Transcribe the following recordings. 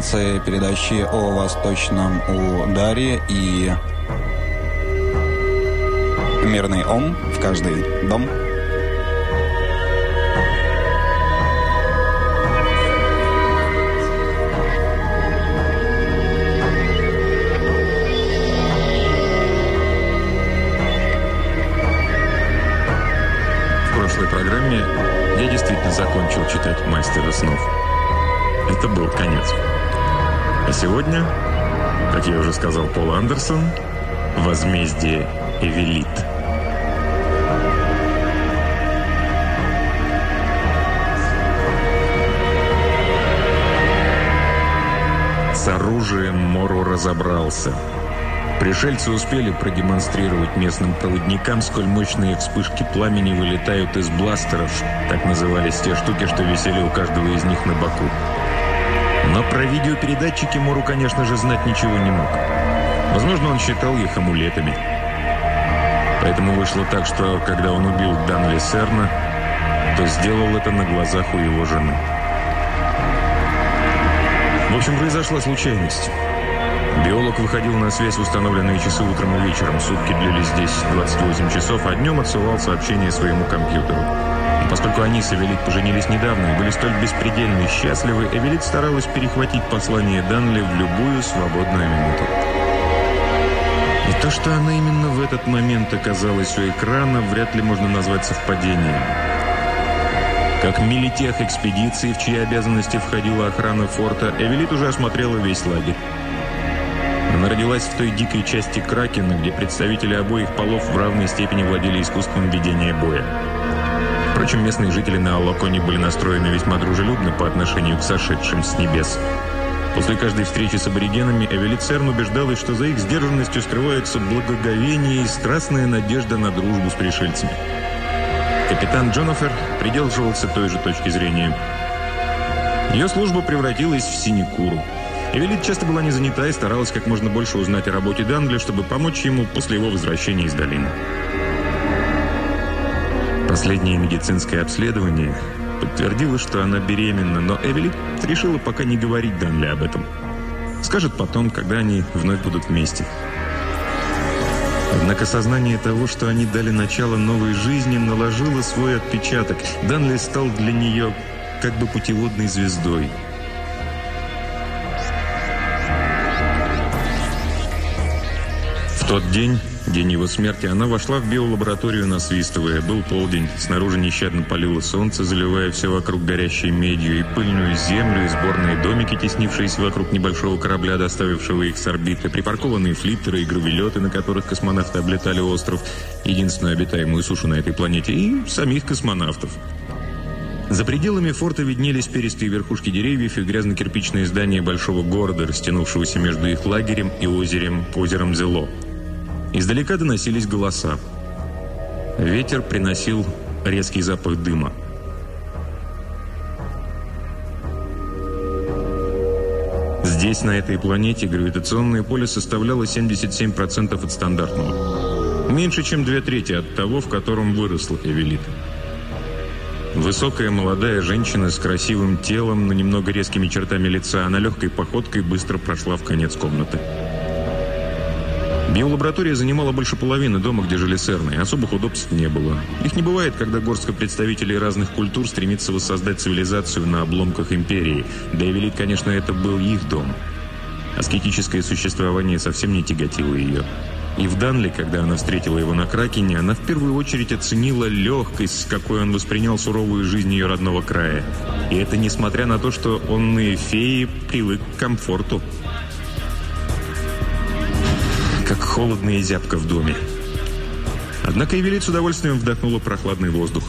И в конце передачи о восточном ударе и мирный ом в каждый дом – закончил читать «Мастера снов». Это был конец. А сегодня, как я уже сказал Пол Андерсон, «Возмездие Эвелит». С оружием Мору разобрался – Пришельцы успели продемонстрировать местным проводникам, сколь мощные вспышки пламени вылетают из бластеров, так назывались те штуки, что висели у каждого из них на боку. Но про видеопередатчики Мору, конечно же, знать ничего не мог. Возможно, он считал их амулетами. Поэтому вышло так, что когда он убил Данли Серна, то сделал это на глазах у его жены. В общем, произошла случайность. Биолог выходил на связь в установленные часы утром и вечером. Сутки длились здесь 28 часов, а днем отсылал сообщение своему компьютеру. Поскольку они с Эвелит поженились недавно и были столь беспредельно счастливы, Эвелит старалась перехватить послание Данли в любую свободную минуту. И то, что она именно в этот момент оказалась у экрана, вряд ли можно назвать совпадением. Как милитех экспедиции, в чьи обязанности входила охрана форта, Эвелит уже осмотрела весь лагерь. Она родилась в той дикой части Кракена, где представители обоих полов в равной степени владели искусством ведения боя. Впрочем, местные жители на Аллаконе были настроены весьма дружелюбно по отношению к сошедшим с небес. После каждой встречи с аборигенами Эвелит Церн убеждалась, что за их сдержанностью скрываются благоговение и страстная надежда на дружбу с пришельцами. Капитан Джонафер придерживался той же точки зрения. Ее служба превратилась в синекуру. Эвелит часто была не занята и старалась как можно больше узнать о работе Дангли, чтобы помочь ему после его возвращения из долины. Последнее медицинское обследование подтвердило, что она беременна, но Эвелит решила пока не говорить Данли об этом. Скажет потом, когда они вновь будут вместе. Однако сознание того, что они дали начало новой жизни, наложило свой отпечаток. Данли стал для нее как бы путеводной звездой – тот день, день его смерти, она вошла в биолабораторию, насвистывая. Был полдень, снаружи нещадно палило солнце, заливая все вокруг горящей медью и пыльную землю, и сборные домики, теснившиеся вокруг небольшого корабля, доставившего их с орбиты, припаркованные флиттеры и гравелеты, на которых космонавты облетали остров, единственную обитаемую сушу на этой планете, и самих космонавтов. За пределами форта виднелись перистые верхушки деревьев и грязно-кирпичные здания большого города, растянувшегося между их лагерем и озером, озером Зело. Издалека доносились голоса. Ветер приносил резкий запах дыма. Здесь, на этой планете, гравитационное поле составляло 77% от стандартного. Меньше, чем две трети от того, в котором выросла Эвелит. Высокая молодая женщина с красивым телом, но немного резкими чертами лица, она легкой походкой быстро прошла в конец комнаты. Биолаборатория занимала больше половины дома, где жили серны, особых удобств не было. Их не бывает, когда горстка представителей разных культур стремится воссоздать цивилизацию на обломках империи. Да и велик, конечно, это был их дом. Аскетическое существование совсем не тяготило ее. И в Данле, когда она встретила его на Кракене, она в первую очередь оценила легкость, с какой он воспринял суровую жизнь ее родного края. И это несмотря на то, что он и феи привык к комфорту холодно и зябко в доме. Однако Эвелит с удовольствием вдохнула прохладный воздух.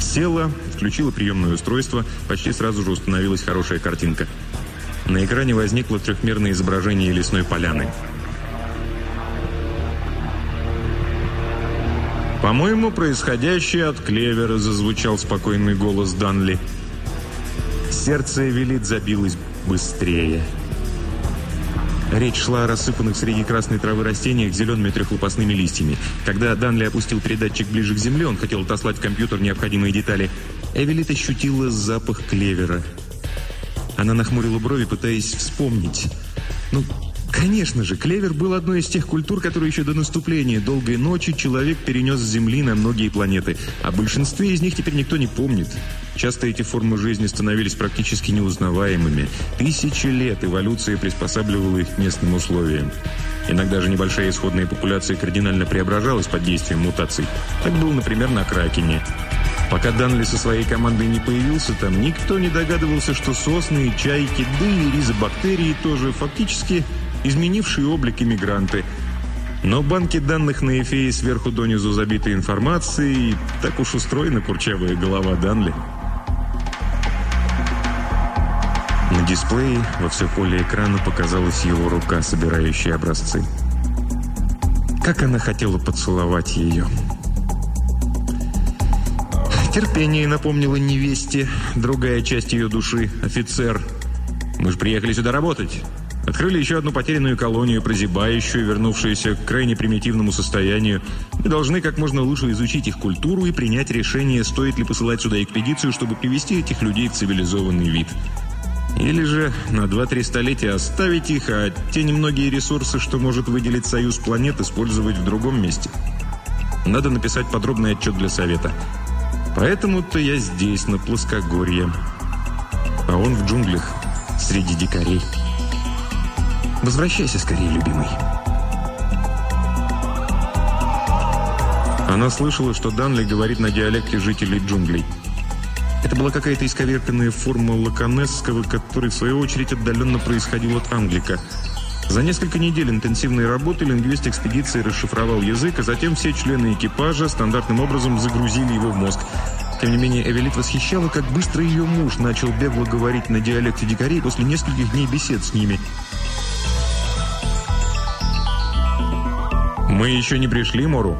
Села, включила приемное устройство, почти сразу же установилась хорошая картинка. На экране возникло трехмерное изображение лесной поляны. «По-моему, происходящее от клевера», — зазвучал спокойный голос Данли. Сердце Эвелит забилось быстрее. «Быстрее». Речь шла о рассыпанных среди красной травы растениях зелеными трехлопастными листьями. Когда Данли опустил передатчик ближе к земле, он хотел отослать в компьютер необходимые детали. Эвелит ощутила запах клевера. Она нахмурила брови, пытаясь вспомнить. Ну, Конечно же, клевер был одной из тех культур, которые еще до наступления долгой ночи человек перенес с Земли на многие планеты. О большинстве из них теперь никто не помнит. Часто эти формы жизни становились практически неузнаваемыми. Тысячи лет эволюция приспосабливала их к местным условиям. Иногда же небольшая исходная популяция кардинально преображалась под действием мутаций. Так было, например, на Кракене. Пока Данли со своей командой не появился там, никто не догадывался, что сосны, чайки, да и ризобактерии тоже фактически изменившие облик иммигранты. Но банки данных на Эфее сверху донизу забиты информацией, так уж устроена курчавая голова Данли. На дисплее во все поле экрана показалась его рука, собирающая образцы. Как она хотела поцеловать ее. Терпение напомнило невесте, другая часть ее души, офицер. «Мы же приехали сюда работать. Открыли еще одну потерянную колонию, прозябающую, вернувшуюся к крайне примитивному состоянию. Мы должны как можно лучше изучить их культуру и принять решение, стоит ли посылать сюда экспедицию, чтобы привести этих людей в цивилизованный вид. Или же на 2-3 столетия оставить их, а те немногие ресурсы, что может выделить Союз планет, использовать в другом месте. Надо написать подробный отчет для Совета. Поэтому-то я здесь, на плоскогорье. А он в джунглях, среди дикарей. Возвращайся скорее, любимый. Она слышала, что Данли говорит на диалекте жителей джунглей. Это была какая-то исковерканная форма лаконесского, который, в свою очередь, отдаленно происходил от англика. За несколько недель интенсивной работы лингвист экспедиции расшифровал язык, а затем все члены экипажа стандартным образом загрузили его в мозг. Тем не менее, Эвелит восхищала, как быстро ее муж начал бегло говорить на диалекте дикарей после нескольких дней бесед с ними – «Мы еще не пришли, Мору.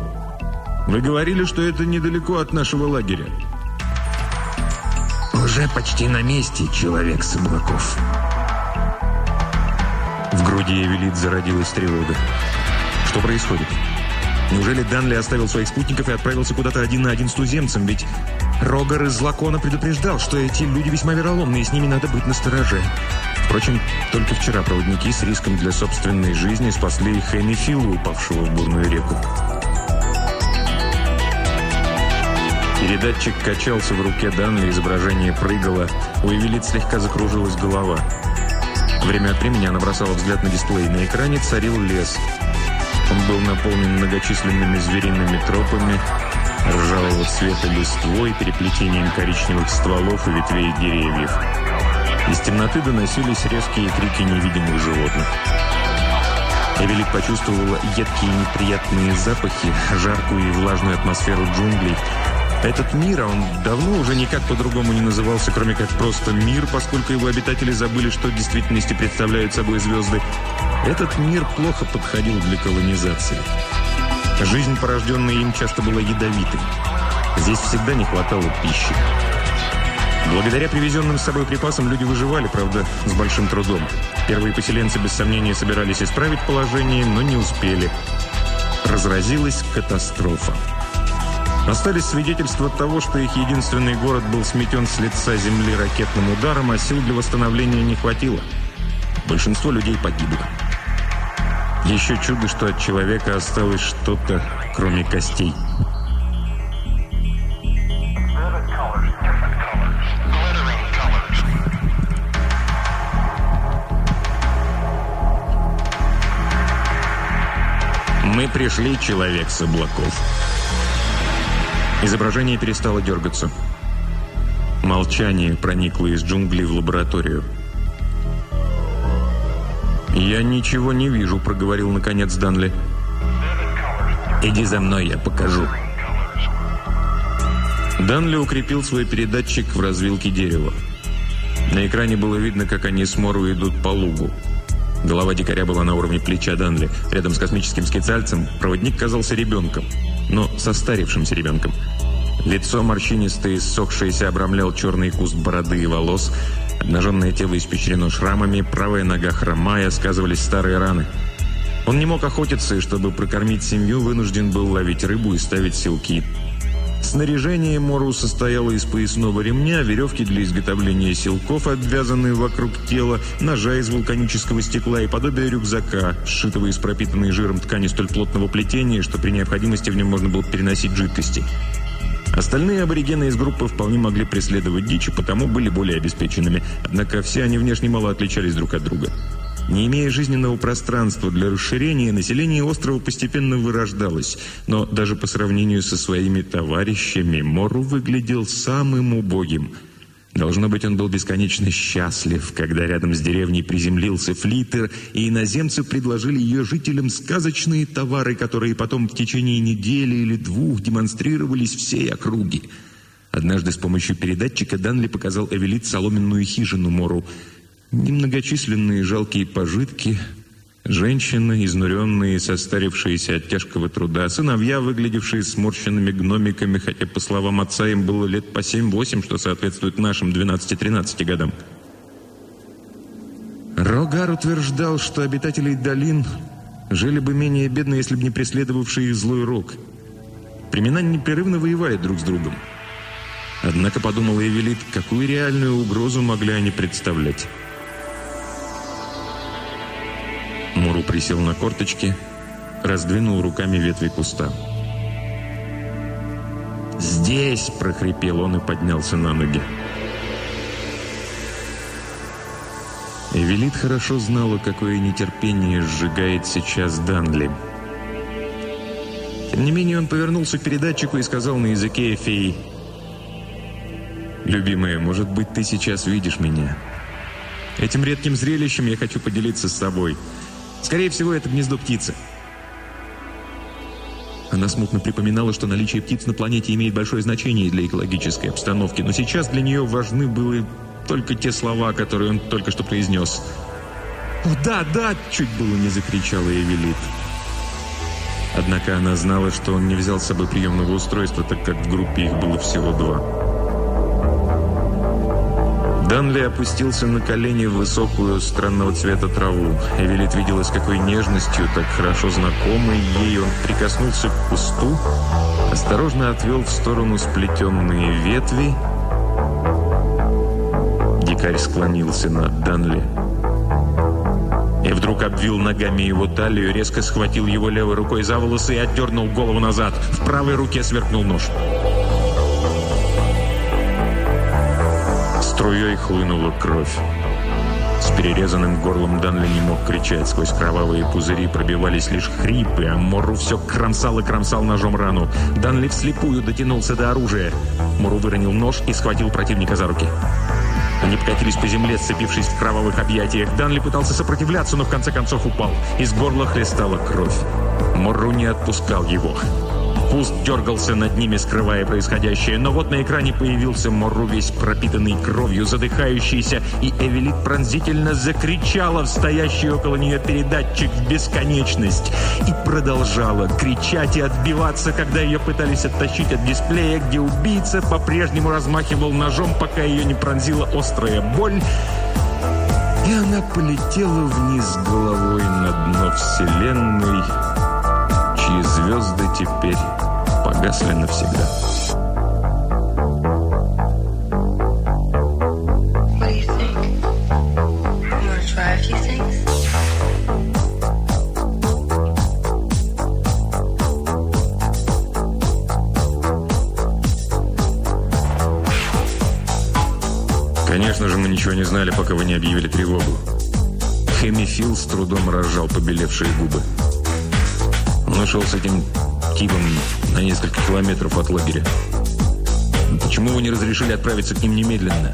Вы говорили, что это недалеко от нашего лагеря». «Уже почти на месте, человек с облаков». В груди Эвелит зародилась тревога. «Что происходит?» Неужели Данли оставил своих спутников и отправился куда-то один на один с туземцем? Ведь Рогар из Лакона предупреждал, что эти люди весьма вероломны, и с ними надо быть настороже. Впрочем, только вчера проводники с риском для собственной жизни спасли Хэнни Филу, упавшего в бурную реку. Передатчик качался в руке Данли, изображение прыгало. У Эвелит слегка закружилась голова. Время от времени она бросала взгляд на дисплей. На экране царил лес. Он был наполнен многочисленными звериными тропами, ржавого цвета листвой, переплетением коричневых стволов и ветвей деревьев. Из темноты доносились резкие крики невидимых животных. Эвелик почувствовала едкие неприятные запахи, жаркую и влажную атмосферу джунглей. Этот мир, а он давно уже никак по-другому не назывался, кроме как просто мир, поскольку его обитатели забыли, что в действительности представляют собой звезды. Этот мир плохо подходил для колонизации. Жизнь, порожденная им, часто была ядовитой. Здесь всегда не хватало пищи. Благодаря привезенным с собой припасам люди выживали, правда, с большим трудом. Первые поселенцы, без сомнения, собирались исправить положение, но не успели. Разразилась катастрофа. Остались свидетельства того, что их единственный город был сметен с лица земли ракетным ударом, а сил для восстановления не хватило. Большинство людей погибло. Еще чудо, что от человека осталось что-то, кроме костей. «Мы пришли, человек с облаков». Изображение перестало дергаться. Молчание проникло из джунглей в лабораторию. «Я ничего не вижу», — проговорил наконец Данли. «Иди за мной, я покажу». Данли укрепил свой передатчик в развилке дерева. На экране было видно, как они с Мору идут по лугу. Голова дикаря была на уровне плеча Данли. Рядом с космическим скицальцем проводник казался ребенком, но состарившимся ребенком. Лицо морщинистое ссохшееся обрамлял черный куст бороды и волос. Обнаженное тело испещрено шрамами, правая нога хромая, сказывались старые раны. Он не мог охотиться, и чтобы прокормить семью, вынужден был ловить рыбу и ставить силки. Снаряжение Мору состояло из поясного ремня, веревки для изготовления силков, обвязанные вокруг тела, ножа из вулканического стекла и подобие рюкзака, сшитого из пропитанной жиром ткани столь плотного плетения, что при необходимости в нем можно было переносить жидкости. Остальные аборигены из группы вполне могли преследовать дичь, и потому были более обеспеченными. Однако все они внешне мало отличались друг от друга. Не имея жизненного пространства для расширения, население острова постепенно вырождалось, но даже по сравнению со своими товарищами Мору выглядел самым убогим. Должно быть, он был бесконечно счастлив, когда рядом с деревней приземлился флитер, и иноземцы предложили ее жителям сказочные товары, которые потом в течение недели или двух демонстрировались всей округе. Однажды с помощью передатчика Данли показал Эвелит соломенную хижину Мору – Немногочисленные жалкие пожитки, женщины, изнуренные, состарившиеся от тяжкого труда, сыновья, выглядевшие сморщенными гномиками, хотя, по словам отца, им было лет по 7-8, что соответствует нашим 12-13 годам. Рогар утверждал, что обитатели долин жили бы менее бедно, если бы не преследовавший их злой рог. Племена непрерывно воевали друг с другом. Однако, подумала Эвелит, какую реальную угрозу могли они представлять. Муру присел на корточки, раздвинул руками ветви куста. «Здесь!» – прохрипел он и поднялся на ноги. Эвелит хорошо знала, какое нетерпение сжигает сейчас Данли. Тем не менее, он повернулся к передатчику и сказал на языке феи. «Любимая, может быть, ты сейчас видишь меня. Этим редким зрелищем я хочу поделиться с собой». Скорее всего, это гнездо птицы. Она смутно припоминала, что наличие птиц на планете имеет большое значение для экологической обстановки, но сейчас для нее важны были только те слова, которые он только что произнес. «О, да, да!» – чуть было не закричала Эвелит. Однако она знала, что он не взял с собой приемного устройства, так как в группе их было всего два. Данли опустился на колени в высокую странного цвета траву. Эвелит видела, с какой нежностью, так хорошо знакомой ей, он прикоснулся к кусту, осторожно отвел в сторону сплетенные ветви. Дикарь склонился над Данли. И вдруг обвил ногами его талию, резко схватил его левой рукой за волосы и отдернул голову назад. В правой руке сверкнул нож. Струей хлынула кровь. С перерезанным горлом Данли не мог кричать. Сквозь кровавые пузыри пробивались лишь хрипы, а Мору все кромсал и кромсал ножом рану. Данли вслепую дотянулся до оружия. Мору выронил нож и схватил противника за руки. Они покатились по земле, сцепившись в кровавых объятиях. Данли пытался сопротивляться, но в конце концов упал. Из горла хлестала кровь. Мору не отпускал его. Куст дергался над ними, скрывая происходящее, но вот на экране появился Морру весь пропитанный кровью, задыхающийся, и Эвелит пронзительно закричала в стоящий около нее передатчик в бесконечность и продолжала кричать и отбиваться, когда ее пытались оттащить от дисплея, где убийца по-прежнему размахивал ножом, пока ее не пронзила острая боль, и она полетела вниз головой на дно Вселенной, звезды теперь погасли навсегда. Конечно же, мы ничего не знали, пока вы не объявили тревогу. Хемифил с трудом разжал побелевшие губы. Он ушел с этим типом на несколько километров от лагеря. Почему вы не разрешили отправиться к ним немедленно?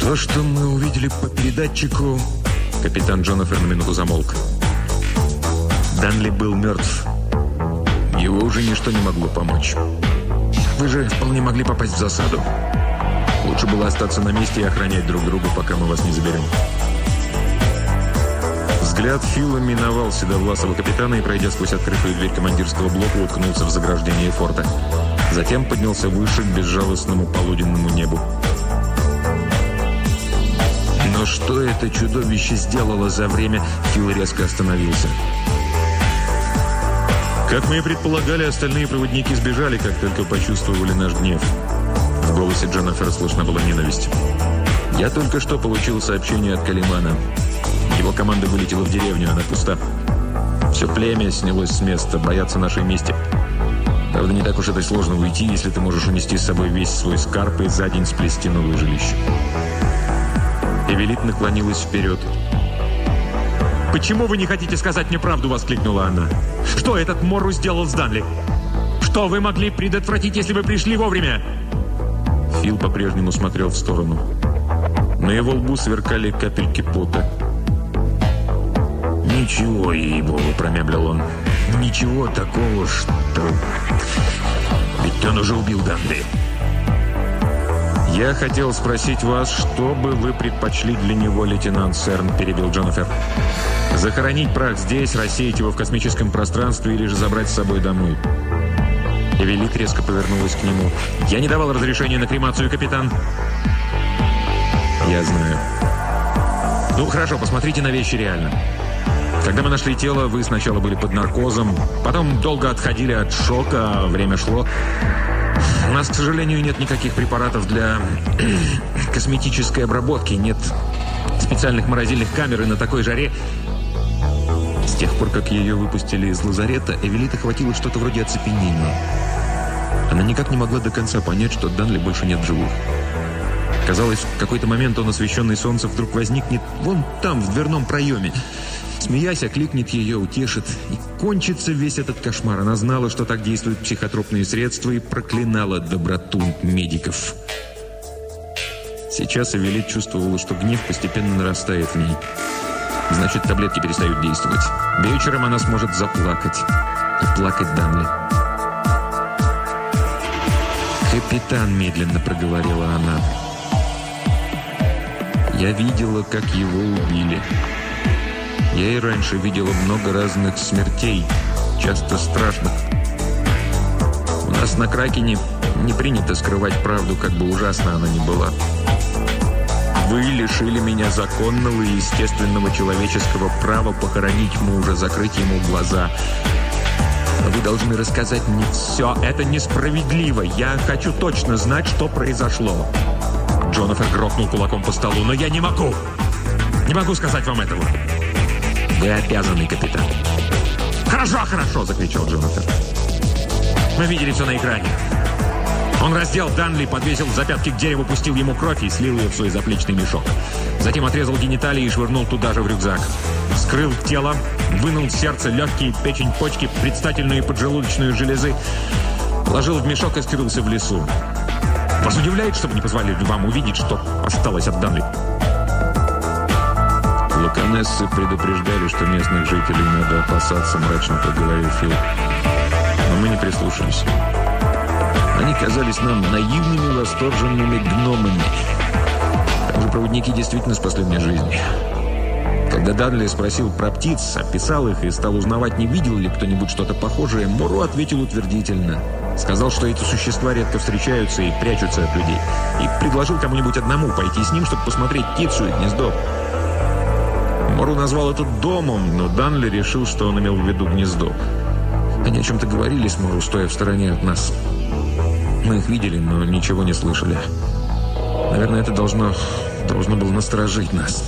То, что мы увидели по передатчику... Капитан Джонафер на минуту замолк. Данли был мертв. Его уже ничто не могло помочь. Вы же вполне могли попасть в засаду. Лучше было остаться на месте и охранять друг друга, пока мы вас не заберем. Взгляд Фила миновал седовласого капитана и, пройдя сквозь открытую дверь командирского блока, уткнулся в заграждение форта. Затем поднялся выше к безжалостному полуденному небу. Но что это чудовище сделало за время, Фил резко остановился. Как мы и предполагали, остальные проводники сбежали, как только почувствовали наш гнев. В голосе Дженнифер слышна была ненависть. Я только что получил сообщение от Калимана. Его команда вылетела в деревню, она пуста. Все племя снялось с места, боятся нашей мести. Правда, не так уж это сложно уйти, если ты можешь унести с собой весь свой скарб и за день сплести новое жилище. Эвелит наклонилась вперед. «Почему вы не хотите сказать мне правду?» – воскликнула она. «Что этот Морру сделал с Данли? Что вы могли предотвратить, если вы пришли вовремя?» Фил по-прежнему смотрел в сторону. На его лбу сверкали капельки пота. «Ничего, ей-богу», – промямлил он. «Ничего такого, что... Ведь он уже убил Данли». «Я хотел спросить вас, что бы вы предпочли для него, лейтенант Серн?» – перебил Джонафер. «Захоронить прах здесь, рассеять его в космическом пространстве или же забрать с собой домой?» Эвелит резко повернулась к нему. «Я не давал разрешения на кремацию, капитан!» «Я знаю». «Ну, хорошо, посмотрите на вещи реально. Когда мы нашли тело, вы сначала были под наркозом, потом долго отходили от шока, а время шло. У нас, к сожалению, нет никаких препаратов для косметической обработки, нет специальных морозильных камер, и на такой жаре... С тех пор, как ее выпустили из лазарета, Эвелита хватило что-то вроде оцепенения. Она никак не могла до конца понять, что Данли больше нет живых. Казалось, в какой-то момент он, освещенный солнцем, вдруг возникнет вон там, в дверном проеме. Смеясь, окликнет ее, утешит. И кончится весь этот кошмар. Она знала, что так действуют психотропные средства и проклинала доброту медиков. Сейчас Эвелит чувствовала, что гнев постепенно нарастает в ней. Значит, таблетки перестают действовать. Вечером она сможет заплакать. И плакать Данли. «Капитан», — медленно проговорила она. «Я видела, как его убили». Я и раньше видела много разных смертей, часто страшных. У нас на Кракене не принято скрывать правду, как бы ужасно она ни была. Вы лишили меня законного и естественного человеческого права похоронить мужа, закрыть ему глаза. Но вы должны рассказать мне все. Это несправедливо. Я хочу точно знать, что произошло. Джонафер грохнул кулаком по столу. Но я не могу. Не могу сказать вам этого. «Вы обязаны, капитан». «Хорошо, хорошо!» – закричал Джонатан. «Мы видели все на экране. Он раздел Данли, подвесил запятки к дереву, пустил ему кровь и слил ее в свой заплечный мешок. Затем отрезал гениталии и швырнул туда же в рюкзак. Скрыл тело, вынул сердце, легкие, печень, почки, предстательную и поджелудочную железы, положил в мешок и скрылся в лесу. Вас удивляет, чтобы не позволили вам увидеть, что осталось от Данли?» Луканессы предупреждали, что местных жителей надо опасаться, мрачно проговорил Фил. Но мы не прислушались. Они казались нам наивными, восторженными гномами. Там проводники действительно спасли мне жизнь. Когда Данли спросил про птиц, описал их и стал узнавать, не видел ли кто-нибудь что-то похожее, Муру ответил утвердительно. Сказал, что эти существа редко встречаются и прячутся от людей. И предложил кому-нибудь одному пойти с ним, чтобы посмотреть птицу и гнездо. Мору назвал это домом, но Данли решил, что он имел в виду гнездо. Они о чем-то говорили с Мору, стоя в стороне от нас. Мы их видели, но ничего не слышали. Наверное, это должно, должно было насторожить нас.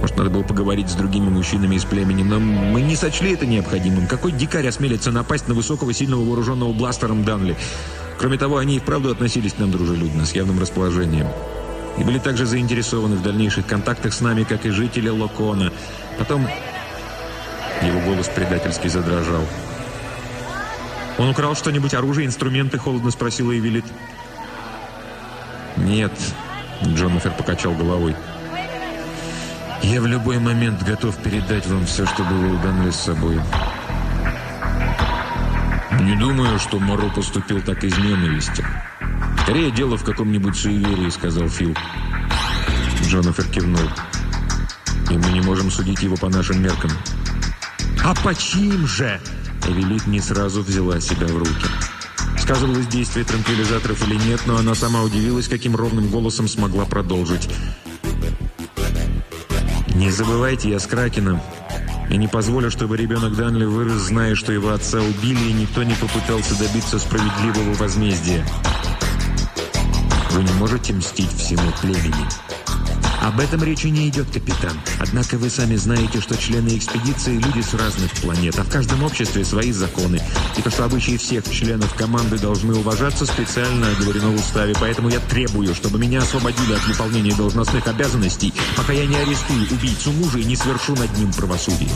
Может, надо было поговорить с другими мужчинами из племени, но мы не сочли это необходимым. Какой дикарь осмелится напасть на высокого, сильного, вооруженного бластером Данли? Кроме того, они и вправду относились к нам дружелюбно, с явным расположением и были также заинтересованы в дальнейших контактах с нами, как и жители Локона. Потом его голос предательски задрожал. «Он украл что-нибудь, оружие, инструменты?» — холодно спросила Эвелит. «Нет», — Джонафер покачал головой. «Я в любой момент готов передать вам все, что было у с собой». «Не думаю, что Моро поступил так из ненависти». «Скорее дело в каком-нибудь суеверии», — сказал Фил. Джонафер кивнул. «И мы не можем судить его по нашим меркам». «А по чьим же?» Эвелит не сразу взяла себя в руки. Сказывалось действие транквилизаторов или нет, но она сама удивилась, каким ровным голосом смогла продолжить. «Не забывайте, я с Кракеном. Я не позволю, чтобы ребенок Данли вырос, зная, что его отца убили, и никто не попытался добиться справедливого возмездия. Вы не можете мстить всему племени. Об этом речи не идет, капитан. Однако вы сами знаете, что члены экспедиции – люди с разных планет, а в каждом обществе свои законы. И то, что обычаи всех членов команды должны уважаться, специально оговорено в уставе. Поэтому я требую, чтобы меня освободили от выполнения должностных обязанностей, пока я не арестую убийцу мужа и не свершу над ним правосудие.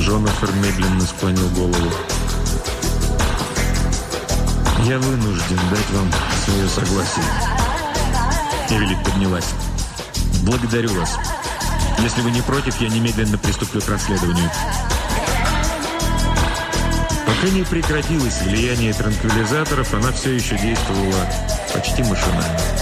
Джонафер медленно склонил голову. «Я вынужден дать вам свое согласие». Эвелит поднялась. «Благодарю вас. Если вы не против, я немедленно приступлю к расследованию». Пока не прекратилось влияние транквилизаторов, она все еще действовала почти машинально.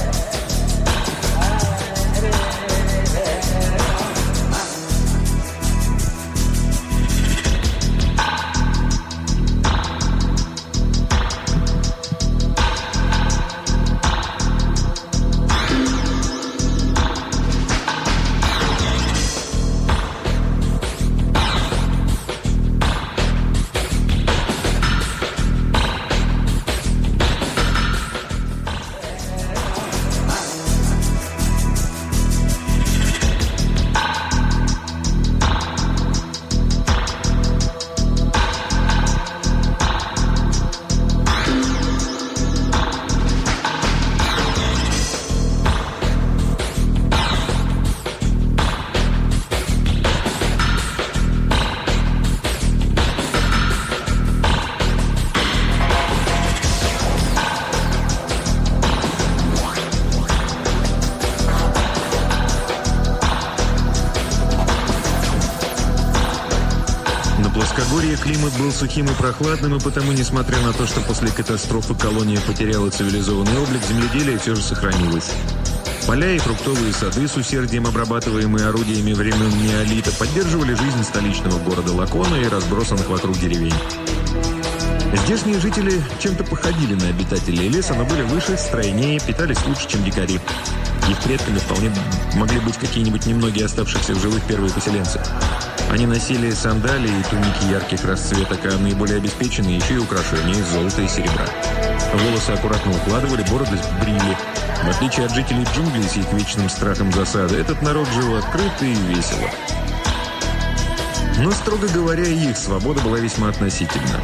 Сухим и прохладным, и потому, несмотря на то, что после катастрофы колония потеряла цивилизованный облик, земледелие все же сохранилось. Поля и фруктовые сады, с усердием обрабатываемые орудиями времен неолита, поддерживали жизнь столичного города Лакона и разбросанных вокруг деревень. Здешние жители чем-то походили на обитателей леса, но были выше, стройнее, питались лучше, чем дикари. Их предками вполне могли быть какие-нибудь немногие оставшихся в живых первые поселенцы. Они носили сандалии и туники ярких расцветок, а наиболее обеспеченные еще и украшения из золота и серебра. Волосы аккуратно укладывали, бороды брили. В отличие от жителей джунглей с их вечным страхом засады, этот народ жил открыто и весело. Но, строго говоря, их свобода была весьма относительна.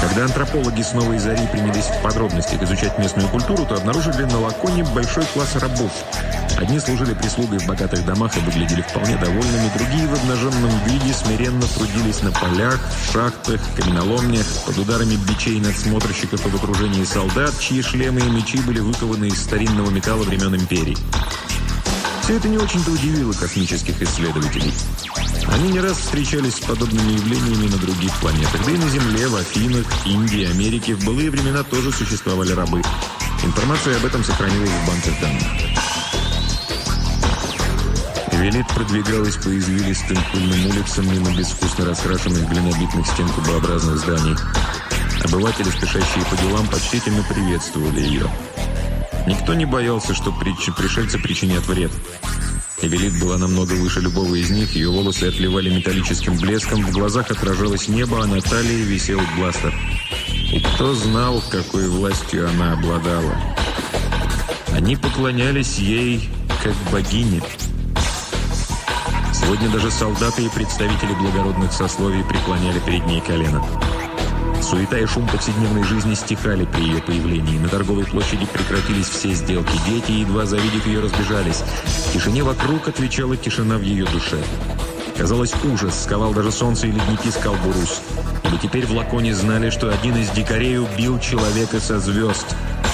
Когда антропологи с Новой Зари принялись в подробностях изучать местную культуру, то обнаружили на Лаконе большой класс рабов. Одни служили прислугой в богатых домах и выглядели вполне довольными, другие в обнаженном виде смиренно трудились на полях, шахтах, каменоломнях, под ударами бичей надсмотрщиков и в окружении солдат, чьи шлемы и мечи были выкованы из старинного металла времен империи. Все это не очень-то удивило космических исследователей. Они не раз встречались с подобными явлениями на других планетах. Да и на Земле, в Афинах, Индии, Америке в былые времена тоже существовали рабы. Информация об этом сохранилась в банках данных. Велит продвигалась по извилистым пыльным улицам мимо безвкусно раскрашенных глинобитных стен кубообразных зданий. Обыватели, спешащие по делам, почтительно приветствовали ее. Никто не боялся, что пришельцы причинят вред. Эвелит была намного выше любого из них, ее волосы отливали металлическим блеском, в глазах отражалось небо, а на талии висел бластер. И кто знал, какой властью она обладала. Они поклонялись ей как богине. Сегодня даже солдаты и представители благородных сословий преклоняли перед ней колено. Суета и шум повседневной жизни стихали при ее появлении. На торговой площади прекратились все сделки. Дети, едва завидев ее, разбежались. Тишине вокруг отвечала тишина в ее душе. Казалось, ужас сковал даже солнце и ледники скалбурусь. Ибо теперь в Лаконе знали, что один из дикарей убил человека со звезд.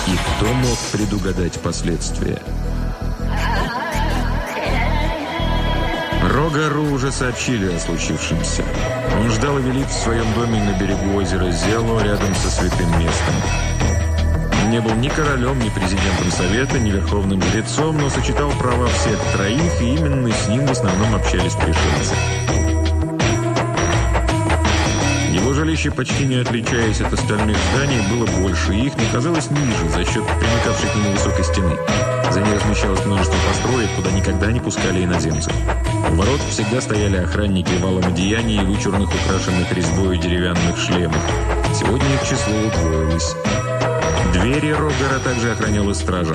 И кто мог предугадать последствия? Рогару уже сообщили о случившемся. Он ждал Эвелит в своем доме на берегу озера Зело, рядом со святым местом. Он не был ни королем, ни президентом совета, ни верховным жрецом, но сочетал права всех троих, и именно с ним в основном общались пришельцы. Убежище, почти не отличаясь от остальных зданий, было больше, их не казалось ниже за счет примыкавшей к нему высокой стены. За ней размещалось множество построек, куда никогда не пускали иноземцев. Ворот всегда стояли охранники в валом одеяний и вычурных, украшенных резьбой деревянных шлемах. Сегодня их число удвоилось. Двери Рогера также охраняла стража.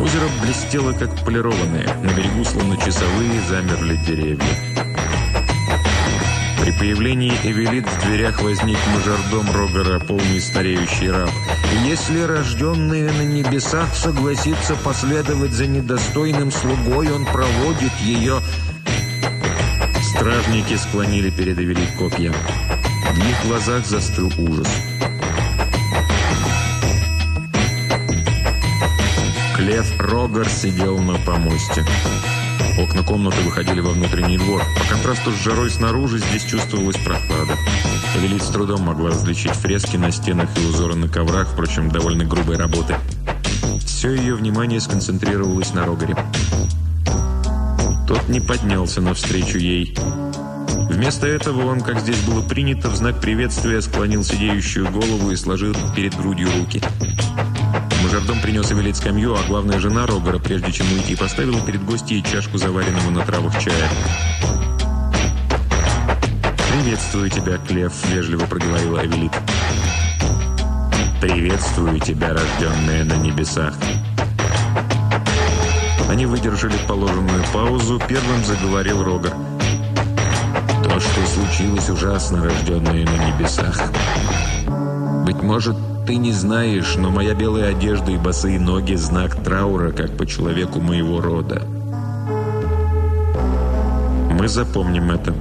Озеро блестело, как полированное. На берегу, словно часовые, замерли деревья. При появлении Эвелит в дверях возник мажордом Рогера, полный стареющий раб. если рожденный на небесах согласится последовать за недостойным слугой, он проводит ее... Стражники склонили перед Эвелит копья. В их глазах застыл ужас. Клев Рогер сидел на помосте. Окна комнаты выходили во внутренний двор. По контрасту с жарой снаружи здесь чувствовалась прохлада. Эвелит с трудом могла различить фрески на стенах и узоры на коврах, впрочем, довольно грубой работы. Все ее внимание сконцентрировалось на Рогаре. Тот не поднялся навстречу ей. Вместо этого он, как здесь было принято, в знак приветствия склонил сидеющую голову и сложил перед грудью руки. Мажордом принес Эвелит скамью, а главная жена Рогера, прежде чем уйти, поставила перед гостьей чашку заваренного на травах чая. «Приветствую тебя, Клев», — вежливо проговорила Эвелит. «Приветствую тебя, рожденная на небесах». Они выдержали положенную паузу. Первым заговорил Рогер. «То, что случилось, ужасно, рожденное на небесах. Быть может, ты не знаешь, но моя белая одежда и босые ноги – знак траура, как по человеку моего рода. Мы запомним это.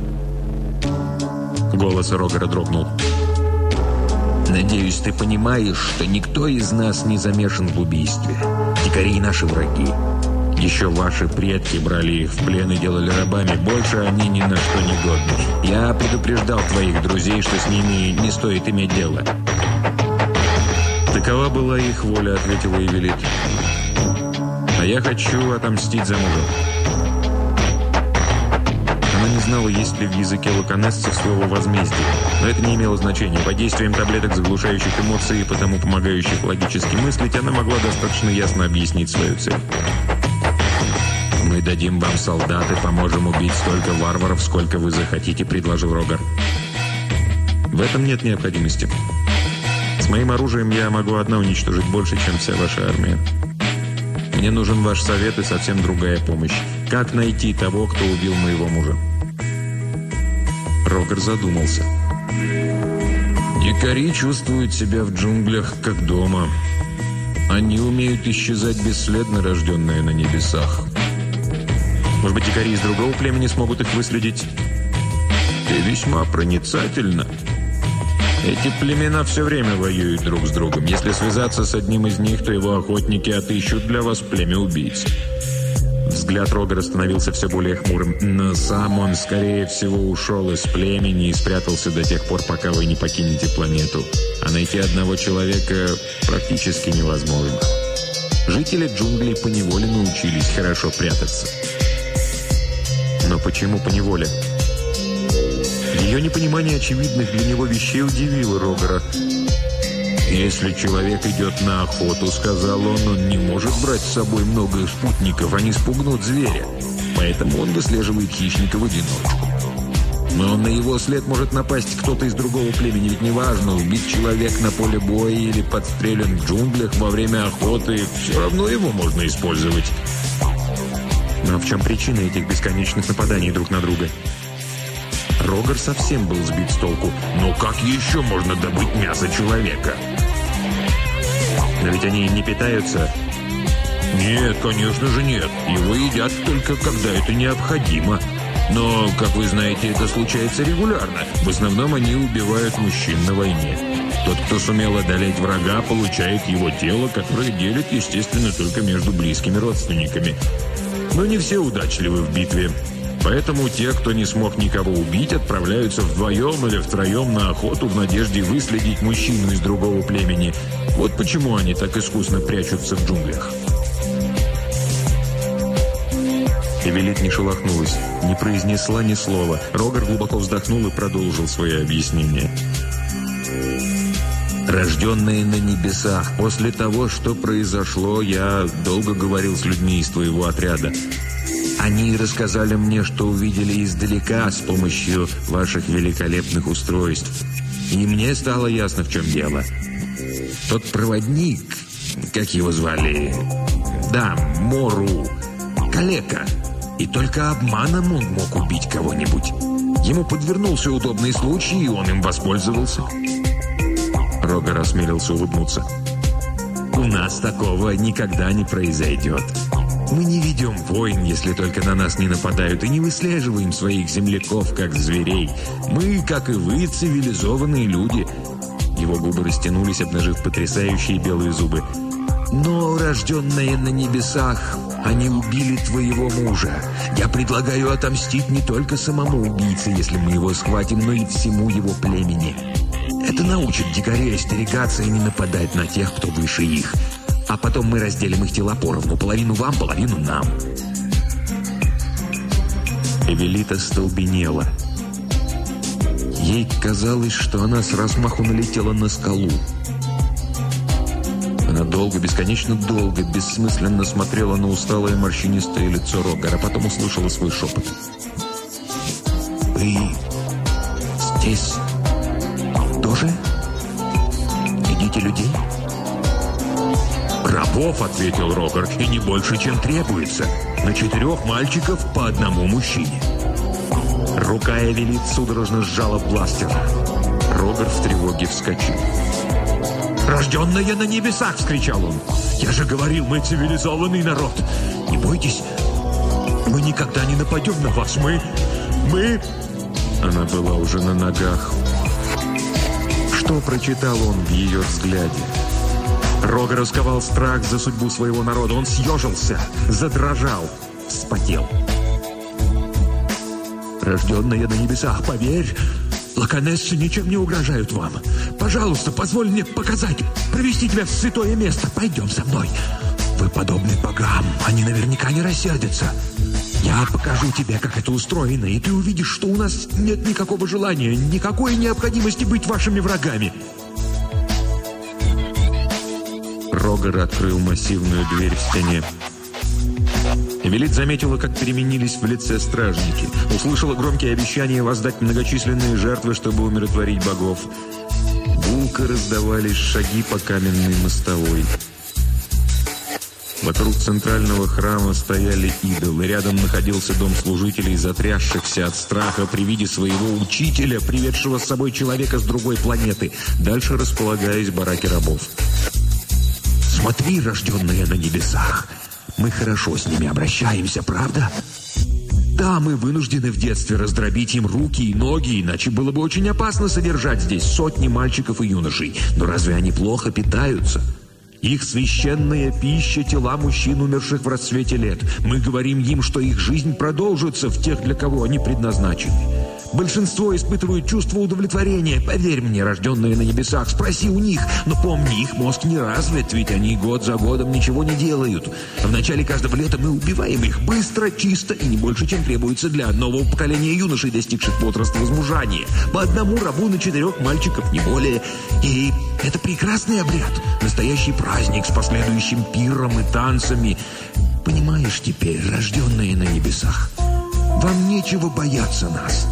Голос Рогера дрогнул. Надеюсь, ты понимаешь, что никто из нас не замешан в убийстве. Дикари – наши враги. Еще ваши предки брали их в плен и делали рабами. Больше они ни на что не годны. Я предупреждал твоих друзей, что с ними не стоит иметь дело. «Такова была их воля», — ответила Эвелит. «А я хочу отомстить за мужа». Она не знала, есть ли в языке лаконесцев слово «возмездие». Но это не имело значения. Под действием таблеток, заглушающих эмоции и потому помогающих логически мыслить, она могла достаточно ясно объяснить свою цель. «Мы дадим вам солдат и поможем убить столько варваров, сколько вы захотите», — предложил Рогар. «В этом нет необходимости». Моим оружием я могу одна уничтожить больше, чем вся ваша армия. Мне нужен ваш совет и совсем другая помощь. Как найти того, кто убил моего мужа?» Рогер задумался. «Дикари чувствуют себя в джунглях, как дома. Они умеют исчезать бесследно, рожденные на небесах. Может быть, дикари из другого племени смогут их выследить?» «Ты весьма проницательна». Эти племена все время воюют друг с другом. Если связаться с одним из них, то его охотники отыщут для вас племя убийц. Взгляд Рогера становился все более хмурым. Но сам он, скорее всего, ушел из племени и спрятался до тех пор, пока вы не покинете планету. А найти одного человека практически невозможно. Жители джунглей поневоле научились хорошо прятаться. Но почему поневоле? Ее непонимание очевидных для него вещей удивило Рогера. «Если человек идет на охоту, — сказал он, — он не может брать с собой много спутников, они спугнут зверя. Поэтому он выслеживает хищника в одиночку. Но на его след может напасть кто-то из другого племени, ведь неважно, убить человек на поле боя или подстрелен в джунглях во время охоты, все равно его можно использовать. Но в чем причина этих бесконечных нападаний друг на друга?» Рогер совсем был сбит с толку. Но как еще можно добыть мясо человека? Но ведь они не питаются. Нет, конечно же нет. Его едят только когда это необходимо. Но, как вы знаете, это случается регулярно. В основном они убивают мужчин на войне. Тот, кто сумел одолеть врага, получает его тело, которое делит, естественно, только между близкими родственниками. Но не все удачливы в битве. Поэтому те, кто не смог никого убить, отправляются вдвоем или втроем на охоту в надежде выследить мужчину из другого племени. Вот почему они так искусно прячутся в джунглях. Эвелит не шелохнулась, не произнесла ни слова. Рогер глубоко вздохнул и продолжил свое объяснение. «Рожденные на небесах, после того, что произошло, я долго говорил с людьми из твоего отряда. Они рассказали мне, что увидели издалека с помощью ваших великолепных устройств. И мне стало ясно, в чем дело. Тот проводник, как его звали? Да, Мору, калека. И только обманом он мог убить кого-нибудь. Ему подвернулся удобный случай, и он им воспользовался. Рогер осмелился улыбнуться. «У нас такого никогда не произойдет. Мы не ведем войн, если только на нас не нападают, и не выслеживаем своих земляков, как зверей. Мы, как и вы, цивилизованные люди». Его губы растянулись, обнажив потрясающие белые зубы. «Но, рожденные на небесах, они убили твоего мужа. Я предлагаю отомстить не только самому убийце, если мы его схватим, но и всему его племени. Это научит дикарей остерегаться и не нападать на тех, кто выше их. А потом мы разделим их тела поровну. Половину вам, половину нам». Эвелита столбенела. Ей казалось, что она с размаху налетела на скалу. Она долго, бесконечно долго, бессмысленно смотрела на усталое морщинистое лицо Рогара, потом услышала свой шепот. «Вы здесь тоже едите людей?» «Рабов», — ответил Рогар, — «и не больше, чем требуется. На четырех мальчиков по одному мужчине». Рука Эвелит судорожно сжала бластер. Рогар в тревоге вскочил. «Рожденная на небесах!» — вскричал он. «Я же говорил, мы цивилизованный народ! Не бойтесь, мы никогда не нападем на вас! Мы... мы...» Она была уже на ногах. Что прочитал он в ее взгляде? Рога расковал страх за судьбу своего народа. Он съежился, задрожал, вспотел. «Рожденная на небесах, поверь, лаконессы ничем не угрожают вам. Пожалуйста, позволь мне показать, провести тебя в святое место. Пойдем со мной. Вы подобны богам, они наверняка не рассердятся. Я покажу тебе, как это устроено, и ты увидишь, что у нас нет никакого желания, никакой необходимости быть вашими врагами». Рогер открыл массивную дверь в стене. Эвелит заметила, как переменились в лице стражники. Услышала громкие обещания воздать многочисленные жертвы, чтобы умиротворить богов. Гулко раздавались шаги по каменной мостовой. Вокруг центрального храма стояли идолы. Рядом находился дом служителей, затрясшихся от страха при виде своего учителя, приведшего с собой человека с другой планеты. Дальше располагаясь бараки рабов. «Смотри, рожденные на небесах! Мы хорошо с ними обращаемся, правда?» Да, мы вынуждены в детстве раздробить им руки и ноги, иначе было бы очень опасно содержать здесь сотни мальчиков и юношей. Но разве они плохо питаются? Их священная пища – тела мужчин, умерших в расцвете лет. Мы говорим им, что их жизнь продолжится в тех, для кого они предназначены. Большинство испытывают чувство удовлетворения. Поверь мне, рожденные на небесах, спроси у них. Но помни, их мозг не развит, ведь они год за годом ничего не делают. В начале каждого лета мы убиваем их быстро, чисто и не больше, чем требуется для нового поколения юношей, достигших возраста возмужания. По одному рабу на четырех мальчиков, не более. И это прекрасный обряд. Настоящий праздник с последующим пиром и танцами. Понимаешь теперь, рожденные на небесах, вам нечего бояться нас.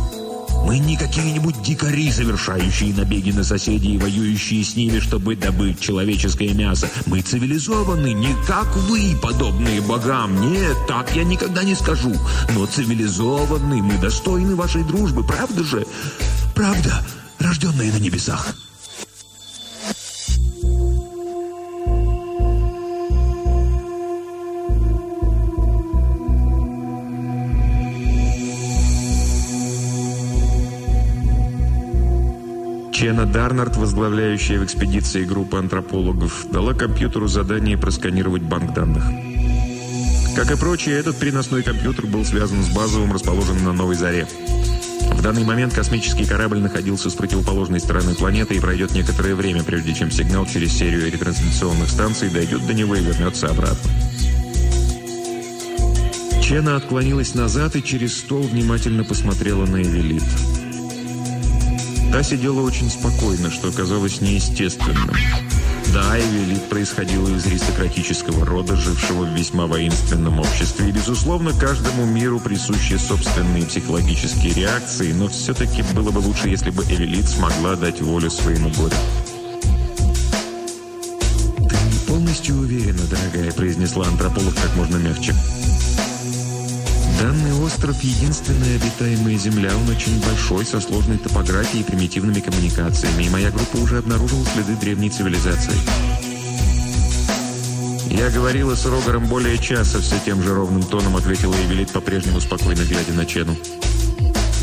Мы не какие-нибудь дикари, совершающие набеги на соседей и воюющие с ними, чтобы добыть человеческое мясо. Мы цивилизованы, не как вы, подобные богам. Нет, так я никогда не скажу. Но цивилизованы, мы достойны вашей дружбы, правда же? Правда, рожденные на небесах. Чена Дарнард, возглавляющая в экспедиции группу антропологов, дала компьютеру задание просканировать банк данных. Как и прочее, этот переносной компьютер был связан с базовым, расположенным на Новой Заре. В данный момент космический корабль находился с противоположной стороны планеты и пройдет некоторое время, прежде чем сигнал через серию ретрансляционных станций дойдет до него и вернется обратно. Чена отклонилась назад и через стол внимательно посмотрела на Эвелит. Та сидела очень спокойно, что оказалось неестественным. Да, Эвелит происходила из аристократического рода, жившего в весьма воинственном обществе, и, безусловно, каждому миру присущи собственные психологические реакции, но все-таки было бы лучше, если бы Эвелит смогла дать волю своему горю. «Ты не полностью уверена, дорогая», — произнесла антрополог как можно мягче. Данный остров – единственная обитаемая земля. Он очень большой, со сложной топографией и примитивными коммуникациями. И моя группа уже обнаружила следы древней цивилизации. «Я говорила с Рогаром более часа», – все тем же ровным тоном ответила Эвелит, по-прежнему спокойно глядя на Чену.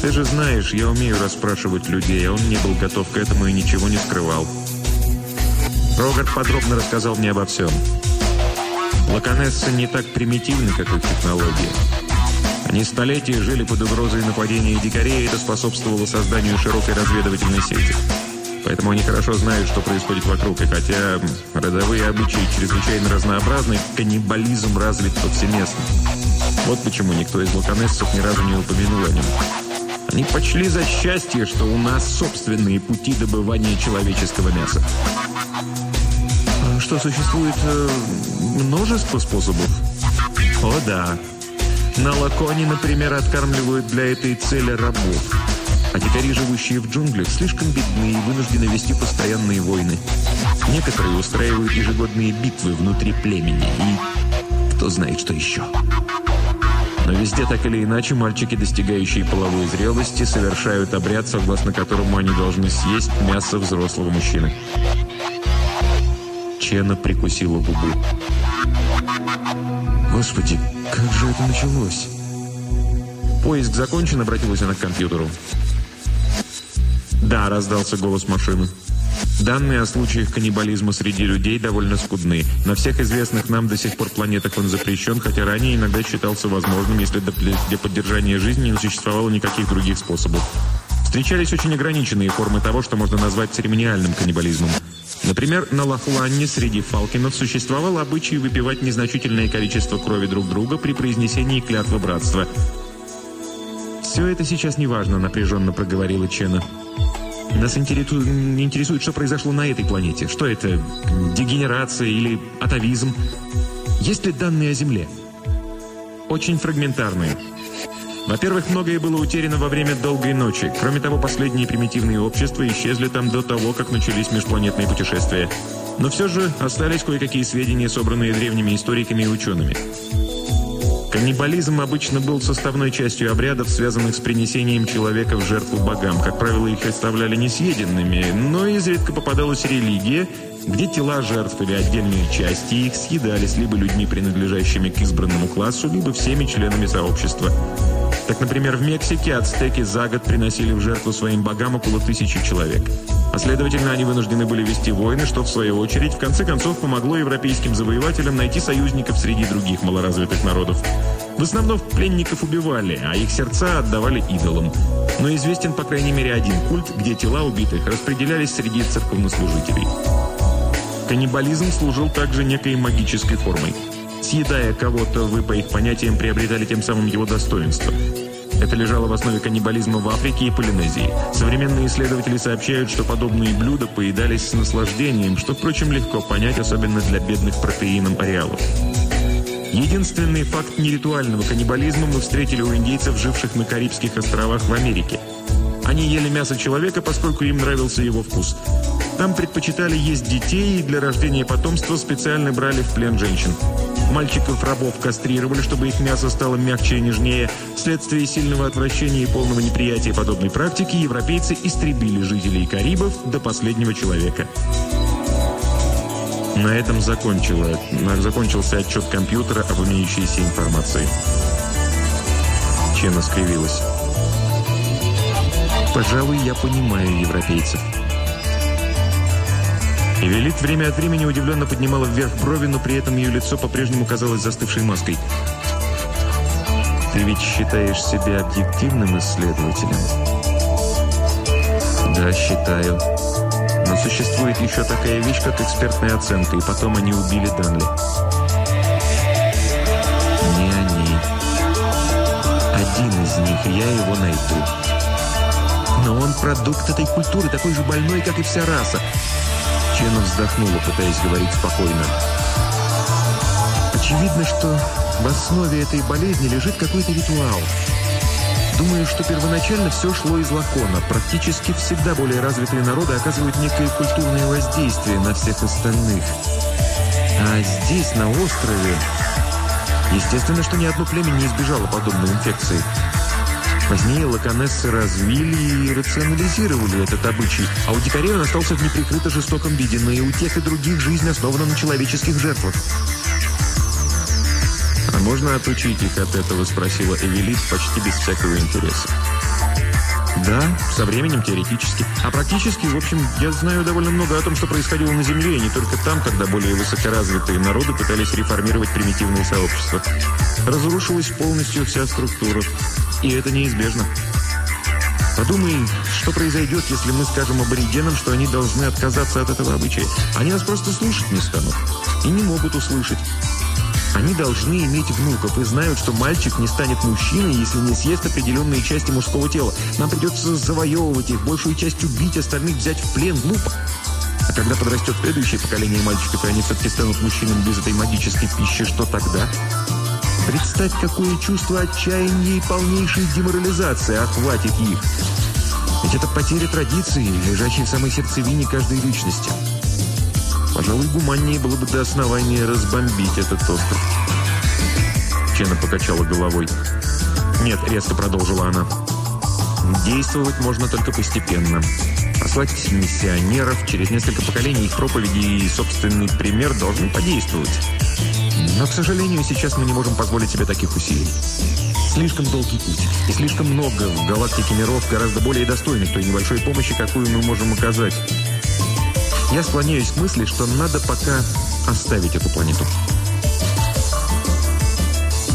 «Ты же знаешь, я умею расспрашивать людей, а он не был готов к этому и ничего не скрывал». Рогар подробно рассказал мне обо всем. Лаконессы не так примитивны, как их технологии. Они столетия жили под угрозой нападения дикарей, и это способствовало созданию широкой разведывательной сети. Поэтому они хорошо знают, что происходит вокруг, и хотя родовые обычаи чрезвычайно разнообразны, каннибализм развит повсеместно. Вот почему никто из лаконессов ни разу не упомянул о нем. Они почли за счастье, что у нас собственные пути добывания человеческого мяса. А что, существует э, множество способов? О, да. На Лаконе, например, откармливают для этой цели рабов. А дикари, живущие в джунглях, слишком бедны и вынуждены вести постоянные войны. Некоторые устраивают ежегодные битвы внутри племени. И кто знает, что еще. Но везде так или иначе мальчики, достигающие половой зрелости, совершают обряд, согласно которому они должны съесть мясо взрослого мужчины. Чена прикусила губу. «Господи, как же это началось?» «Поиск закончен», — обратилась она к компьютеру. «Да», — раздался голос машины. Данные о случаях каннибализма среди людей довольно скудны. На всех известных нам до сих пор планетах он запрещен, хотя ранее иногда считался возможным, если для поддержания жизни не существовало никаких других способов. Встречались очень ограниченные формы того, что можно назвать церемониальным каннибализмом. Например, на Лахуланне среди фалкинов существовал обычай выпивать незначительное количество крови друг друга при произнесении клятвы братства. «Все это сейчас неважно», — напряженно проговорила Чена. «Нас интересует, интересует, что произошло на этой планете. Что это? Дегенерация или атовизм? Есть ли данные о Земле?» «Очень фрагментарные». Во-первых, многое было утеряно во время долгой ночи. Кроме того, последние примитивные общества исчезли там до того, как начались межпланетные путешествия. Но все же остались кое-какие сведения, собранные древними историками и учеными. Каннибализм обычно был составной частью обрядов, связанных с принесением человека в жертву богам. Как правило, их представляли несъеденными, но изредка попадалась религия, где тела жертв или отдельные части их съедались либо людьми, принадлежащими к избранному классу, либо всеми членами сообщества. Так, например, в Мексике ацтеки за год приносили в жертву своим богам около тысячи человек. Последовательно, они вынуждены были вести войны, что, в свою очередь, в конце концов помогло европейским завоевателям найти союзников среди других малоразвитых народов. В основном пленников убивали, а их сердца отдавали идолам. Но известен, по крайней мере, один культ, где тела убитых распределялись среди церковнослужителей. Каннибализм служил также некой магической формой. Съедая кого-то, вы, по их понятиям, приобретали тем самым его достоинство. Это лежало в основе каннибализма в Африке и Полинезии. Современные исследователи сообщают, что подобные блюда поедались с наслаждением, что, впрочем, легко понять, особенно для бедных протеином ареалов. Единственный факт неритуального каннибализма мы встретили у индейцев, живших на Карибских островах в Америке. Они ели мясо человека, поскольку им нравился его вкус. Там предпочитали есть детей и для рождения потомства специально брали в плен женщин. Мальчиков-рабов кастрировали, чтобы их мясо стало мягче и нежнее. Вследствие сильного отвращения и полного неприятия подобной практики европейцы истребили жителей Карибов до последнего человека. На этом закончился отчет компьютера об имеющейся информации. Чена скривилась. «Пожалуй, я понимаю европейцев». Эвелит время от времени удивленно поднимала вверх брови, но при этом ее лицо по-прежнему казалось застывшей маской. «Ты ведь считаешь себя объективным исследователем?» «Да, считаю. Но существует еще такая вещь, как экспертная оценка, и потом они убили Данли». «Не они. них, и я его найду. Но он продукт этой культуры, такой же больной, как и вся раса. Чена вздохнула, пытаясь говорить спокойно. Очевидно, что в основе этой болезни лежит какой-то ритуал. Думаю, что первоначально все шло из лакона. Практически всегда более развитые народы оказывают некое культурное воздействие на всех остальных. А здесь, на острове, естественно, что ни одно племя не избежало подобной инфекции. Позднее лаконессы развили и рационализировали этот обычай, а у дикарей он остался в неприкрыто жестоком виде, но и у тех и других жизнь основана на человеческих жертвах. «А можно отучить их от этого?» – спросила Эвелит почти без всякого интереса. Да, со временем теоретически. А практически, в общем, я знаю довольно много о том, что происходило на Земле, и не только там, когда более высокоразвитые народы пытались реформировать примитивные сообщества. Разрушилась полностью вся структура. И это неизбежно. Подумай, что произойдет, если мы скажем аборигенам, что они должны отказаться от этого обычая. Они нас просто слушать не станут. И не могут услышать. Они должны иметь внуков и знают, что мальчик не станет мужчиной, если не съест определенные части мужского тела. Нам придется завоевывать их, большую часть убить, остальных взять в плен. Глупо. А когда подрастет следующее поколение мальчиков, и они все-таки станут мужчинами без этой магической пищи, что тогда? Представь, какое чувство отчаяния и полнейшей деморализации охватит их. Ведь это потеря традиции, лежащей в самой сердцевине каждой личности. Пожалуй, гуманнее было бы до основания разбомбить этот остров. Чена покачала головой. «Нет», — резко продолжила она. «Действовать можно только постепенно. Послать миссионеров, через несколько поколений их проповеди и собственный пример должны подействовать. Но, к сожалению, сейчас мы не можем позволить себе таких усилий. Слишком долгий путь. И слишком много в галактике миров гораздо более достойных той небольшой помощи, какую мы можем оказать. Я склоняюсь к мысли, что надо пока оставить эту планету.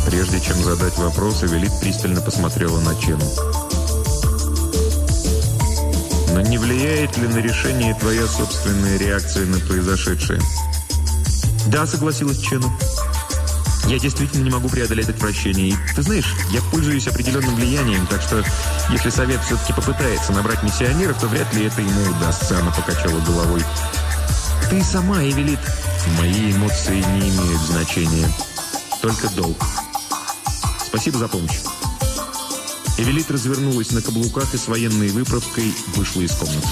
Прежде чем задать вопрос, Эвелит пристально посмотрела на Чену. Но не влияет ли на решение твоя собственная реакция на произошедшее? Да, согласилась Чену. Я действительно не могу преодолеть отвращение. И ты знаешь, я пользуюсь определенным влиянием, так что если совет все-таки попытается набрать миссионеров, то вряд ли это ему удастся. Она покачала головой. Ты сама, Эвелит. Мои эмоции не имеют значения. Только долг. Спасибо за помощь. Эвелит развернулась на каблуках и с военной выправкой вышла из комнаты.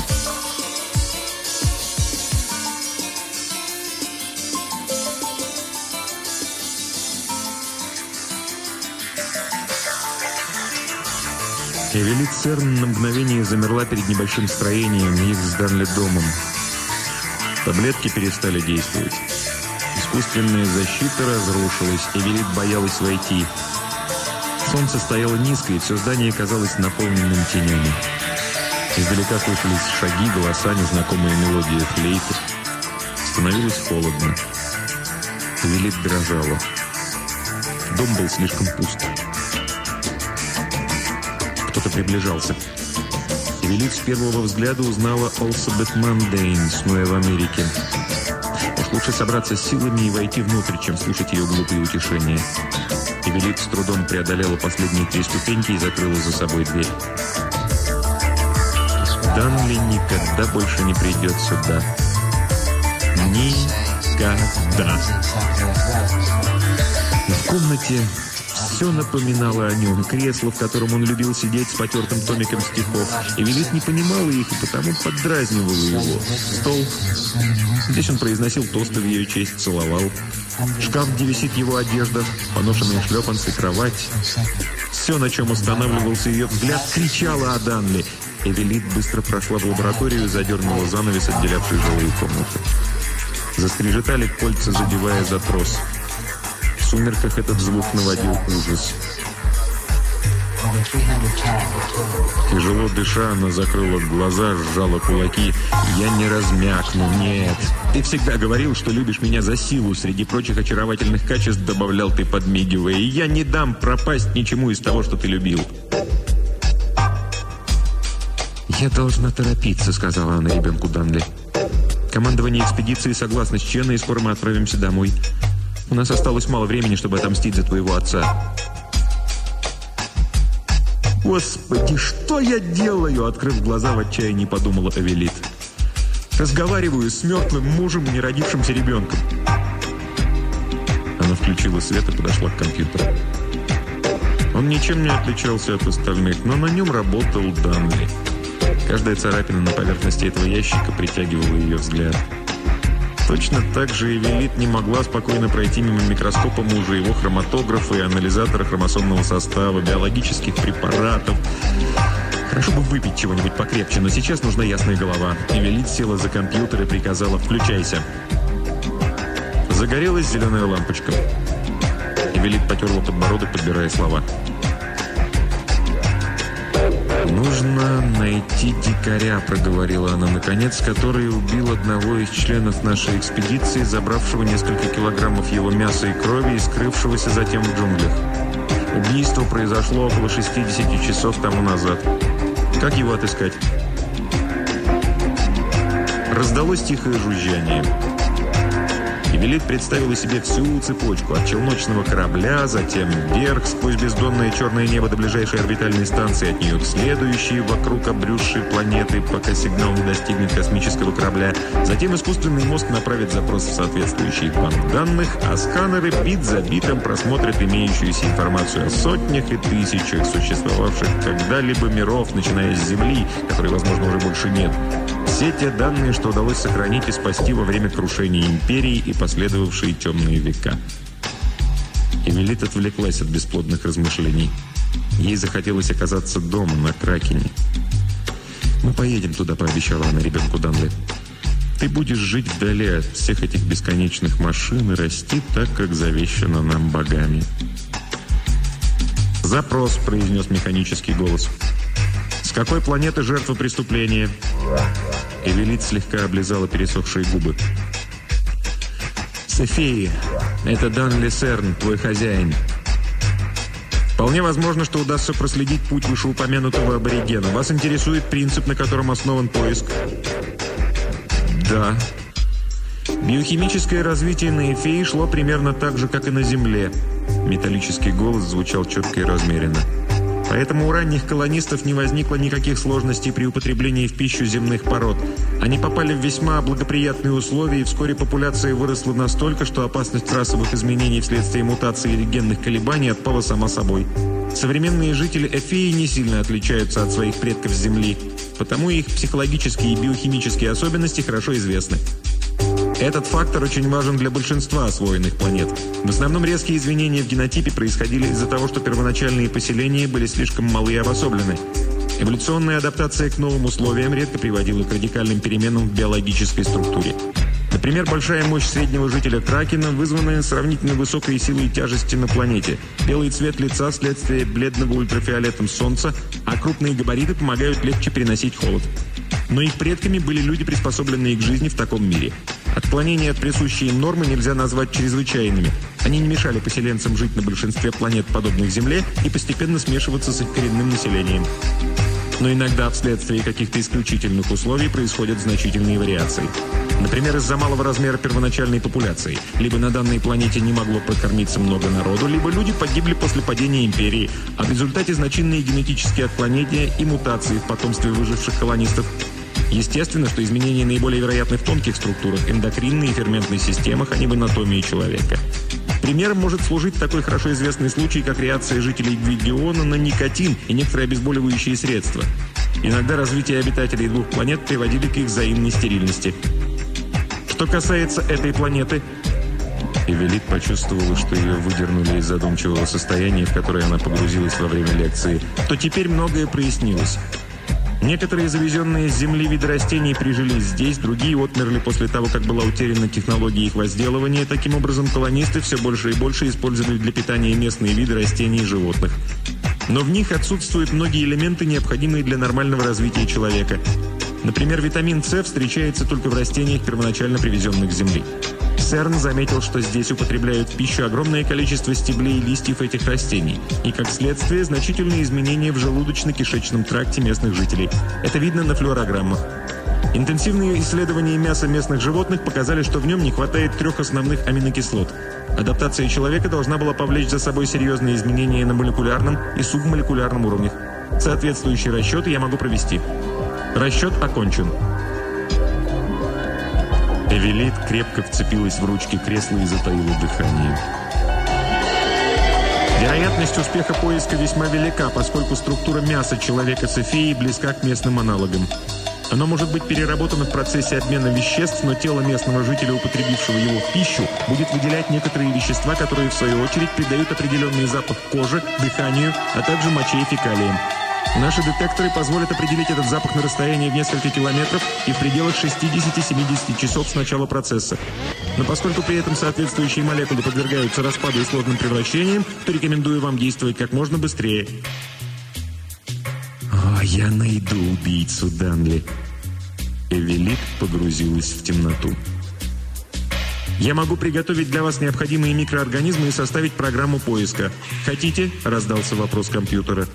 Эвелит Церн на мгновение замерла перед небольшим строением, их с Данли домом. Таблетки перестали действовать. Искусственная защита разрушилась, Эвелит боялась войти. Солнце стояло низко, и все здание казалось наполненным тенями. Издалека слышались шаги, голоса, незнакомые мелодии флейты. Становилось холодно. Эвелит дрожала. Дом был слишком пуст кто-то приближался. Эвелит с первого взгляда узнала Олсабет Мандейн, снуя в Америке. Уж лучше собраться с силами и войти внутрь, чем слушать ее глупые утешения. Эвелит с трудом преодолела последние три ступеньки и закрыла за собой дверь. Данли никогда больше не придет сюда. Никогда. В комнате все напоминало о нем. Кресло, в котором он любил сидеть с потертым томиком стихов. Эвелит не понимала их и потому поддразнивала его. Стол. Здесь он произносил тосты в ее честь, целовал. Шкаф, где висит его одежда, поношенные шлепанцы, кровать. Все, на чем останавливался ее взгляд, кричало о Данли. Эвелит быстро прошла в лабораторию и задернула занавес, отделявший жилые комнаты. Заскрежетали кольца, задевая за трос сумерках этот звук наводил ужас. Тяжело дыша, она закрыла глаза, сжала кулаки. «Я не размякну, нет. Ты всегда говорил, что любишь меня за силу. Среди прочих очаровательных качеств добавлял ты, подмигивая. И я не дам пропасть ничему из того, что ты любил». «Я должна торопиться», — сказала она ребенку Данли. «Командование экспедиции согласно с Ченой, и скоро мы отправимся домой». У нас осталось мало времени, чтобы отомстить за твоего отца». «Господи, что я делаю?» Открыв глаза в отчаянии, подумала Эвелит. «Разговариваю с мертвым мужем и неродившимся ребенком». Она включила свет и подошла к компьютеру. Он ничем не отличался от остальных, но на нем работал Данли. Каждая царапина на поверхности этого ящика притягивала ее взгляд. Точно так же Эвелит не могла спокойно пройти мимо микроскопа мужа, его хроматографа и анализатора хромосомного состава, биологических препаратов. Хорошо бы выпить чего-нибудь покрепче, но сейчас нужна ясная голова. Эвелит села за компьютер и приказала «включайся». Загорелась зеленая лампочка. Эвелит потерла подбородок, подбирая слова. «Нужно найти дикаря», — проговорила она наконец, который убил одного из членов нашей экспедиции, забравшего несколько килограммов его мяса и крови и скрывшегося затем в джунглях. Убийство произошло около 60 часов тому назад. Как его отыскать? Раздалось тихое жужжание. Эвелит представила себе всю цепочку от челночного корабля, затем вверх сквозь бездонное черное небо до ближайшей орбитальной станции, от нее к следующей, вокруг обрюзшей планеты, пока сигнал не достигнет космического корабля. Затем искусственный мозг направит запрос в соответствующий банк данных, а сканеры бит за битом просмотрят имеющуюся информацию о сотнях и тысячах существовавших когда-либо миров, начиная с Земли, которой, возможно, уже больше нет. Все те данные, что удалось сохранить и спасти во время крушения империи и последовавшие темные века. Эмилит отвлеклась от бесплодных размышлений. Ей захотелось оказаться дома, на Кракене. «Мы поедем туда», — пообещала она ребенку Данли. «Ты будешь жить вдали от всех этих бесконечных машин и расти так, как завещано нам богами». «Запрос», — произнес механический голос. «С какой планеты жертва преступления?» Эвелит слегка облизала пересохшие губы. «Софии, это Дан Лесерн, твой хозяин. Вполне возможно, что удастся проследить путь вышеупомянутого аборигена. Вас интересует принцип, на котором основан поиск?» «Да». Биохимическое развитие на Эфее шло примерно так же, как и на Земле. Металлический голос звучал четко и размеренно. Поэтому у ранних колонистов не возникло никаких сложностей при употреблении в пищу земных пород. Они попали в весьма благоприятные условия, и вскоре популяция выросла настолько, что опасность расовых изменений вследствие мутации или генных колебаний отпала сама собой. Современные жители Эфеи не сильно отличаются от своих предков с Земли, потому их психологические и биохимические особенности хорошо известны. Этот фактор очень важен для большинства освоенных планет. В основном резкие изменения в генотипе происходили из-за того, что первоначальные поселения были слишком малы и обособлены. Эволюционная адаптация к новым условиям редко приводила к радикальным переменам в биологической структуре. Например, большая мощь среднего жителя Кракена, вызванная сравнительно высокой силой тяжести на планете. Белый цвет лица вследствие бледного ультрафиолетом солнца, а крупные габариты помогают легче переносить холод. Но их предками были люди, приспособленные к жизни в таком мире. Отклонения от присущей им нормы нельзя назвать чрезвычайными. Они не мешали поселенцам жить на большинстве планет, подобных Земле, и постепенно смешиваться с их коренным населением. Но иногда вследствие каких-то исключительных условий происходят значительные вариации. Например, из-за малого размера первоначальной популяции. Либо на данной планете не могло прокормиться много народу, либо люди погибли после падения империи, а в результате значительные генетические отклонения и мутации в потомстве выживших колонистов Естественно, что изменения наиболее вероятны в тонких структурах, эндокринной и ферментной системах, а не в анатомии человека. Примером может служить такой хорошо известный случай, как реакция жителей Гвидиона на никотин и некоторые обезболивающие средства. Иногда развитие обитателей двух планет приводили к их взаимной стерильности. Что касается этой планеты, Эвелит почувствовала, что ее выдернули из задумчивого состояния, в которое она погрузилась во время лекции, то теперь многое прояснилось. Некоторые завезенные с земли виды растений прижились здесь, другие отмерли после того, как была утеряна технология их возделывания. Таким образом, колонисты все больше и больше использовали для питания местные виды растений и животных. Но в них отсутствуют многие элементы, необходимые для нормального развития человека. Например, витамин С встречается только в растениях, первоначально привезенных с Земли. ЦЕРН заметил, что здесь употребляют в пищу огромное количество стеблей и листьев этих растений, и, как следствие, значительные изменения в желудочно-кишечном тракте местных жителей. Это видно на флюорограммах. Интенсивные исследования мяса местных животных показали, что в нем не хватает трех основных аминокислот. Адаптация человека должна была повлечь за собой серьезные изменения на молекулярном и субмолекулярном уровнях. Соответствующие расчеты я могу провести. Расчет окончен. Эвелит крепко вцепилась в ручки кресла и затаила дыхание. Вероятность успеха поиска весьма велика, поскольку структура мяса человека Софии близка к местным аналогам. Оно может быть переработано в процессе обмена веществ, но тело местного жителя, употребившего его в пищу, будет выделять некоторые вещества, которые, в свою очередь, придают определенный запах коже, дыханию, а также моче и фекалиям. Наши детекторы позволят определить этот запах на расстоянии в несколько километров и в пределах 60-70 часов с начала процесса. Но поскольку при этом соответствующие молекулы подвергаются распаду и сложным превращениям, то рекомендую вам действовать как можно быстрее. «О, я найду убийцу Данли!» Эвелит погрузилась в темноту. «Я могу приготовить для вас необходимые микроорганизмы и составить программу поиска. Хотите?» – раздался вопрос компьютера.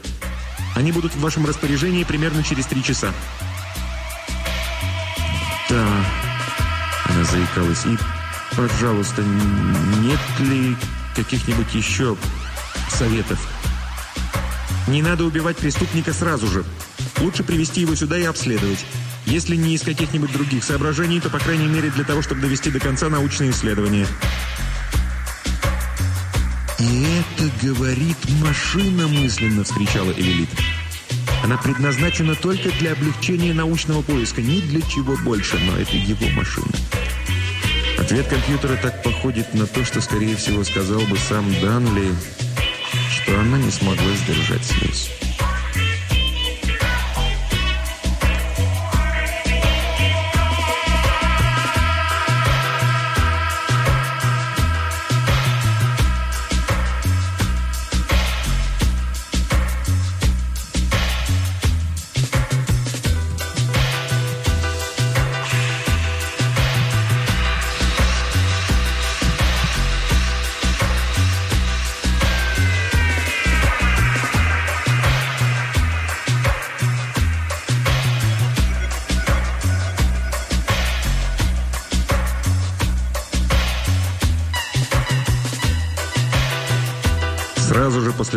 Они будут в вашем распоряжении примерно через три часа». «Да...» Она заикалась. «И, пожалуйста, нет ли каких-нибудь еще советов?» «Не надо убивать преступника сразу же. Лучше привести его сюда и обследовать. Если не из каких-нибудь других соображений, то, по крайней мере, для того, чтобы довести до конца научные исследования». «И это говорит машина!» – мысленно вскричала Эвелит. «Она предназначена только для облегчения научного поиска, ни для чего больше, но это его машина». Ответ компьютера так походит на то, что, скорее всего, сказал бы сам Данли, что она не смогла сдержать слез.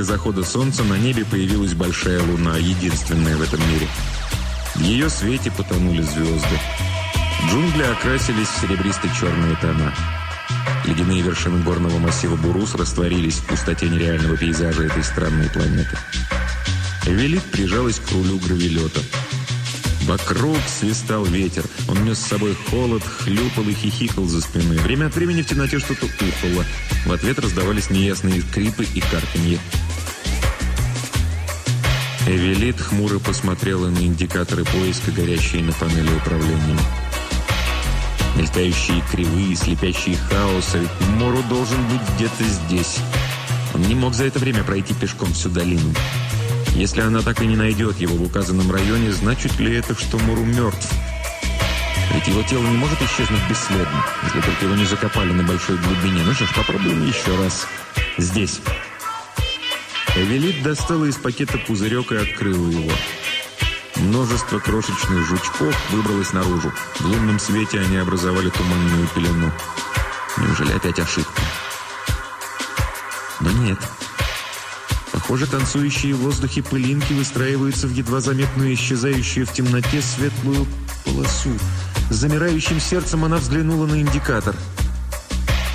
После захода солнца на небе появилась большая луна, единственная в этом мире. В ее свете потонули звезды. Джунгли окрасились в серебристо-черные тона. Ледяные вершины горного массива Бурус растворились в пустоте нереального пейзажа этой странной планеты. Эвелит прижалась к рулю гравелета. Вокруг свистал ветер. Он нес с собой холод, хлюпал и хихикал за спиной. Время от времени в темноте что-то ухало. В ответ раздавались неясные скрипы и карканье. Эвелит хмуро посмотрела на индикаторы поиска, горящие на панели управления. Мелькающие кривые, слепящие хаос, ведь Мору должен быть где-то здесь. Он не мог за это время пройти пешком всю долину. Если она так и не найдет его в указанном районе, значит ли это, что Муру мертв? Ведь его тело не может исчезнуть бесследно, если только его не закопали на большой глубине. Ну что ж, попробуем еще раз. Здесь. Эвелит достала из пакета пузырек и открыла его. Множество крошечных жучков выбралось наружу. В лунном свете они образовали туманную пелену. Неужели опять ошибка? Но нет. Похоже, танцующие в воздухе пылинки выстраиваются в едва заметную исчезающую в темноте светлую полосу. С замирающим сердцем она взглянула на индикатор.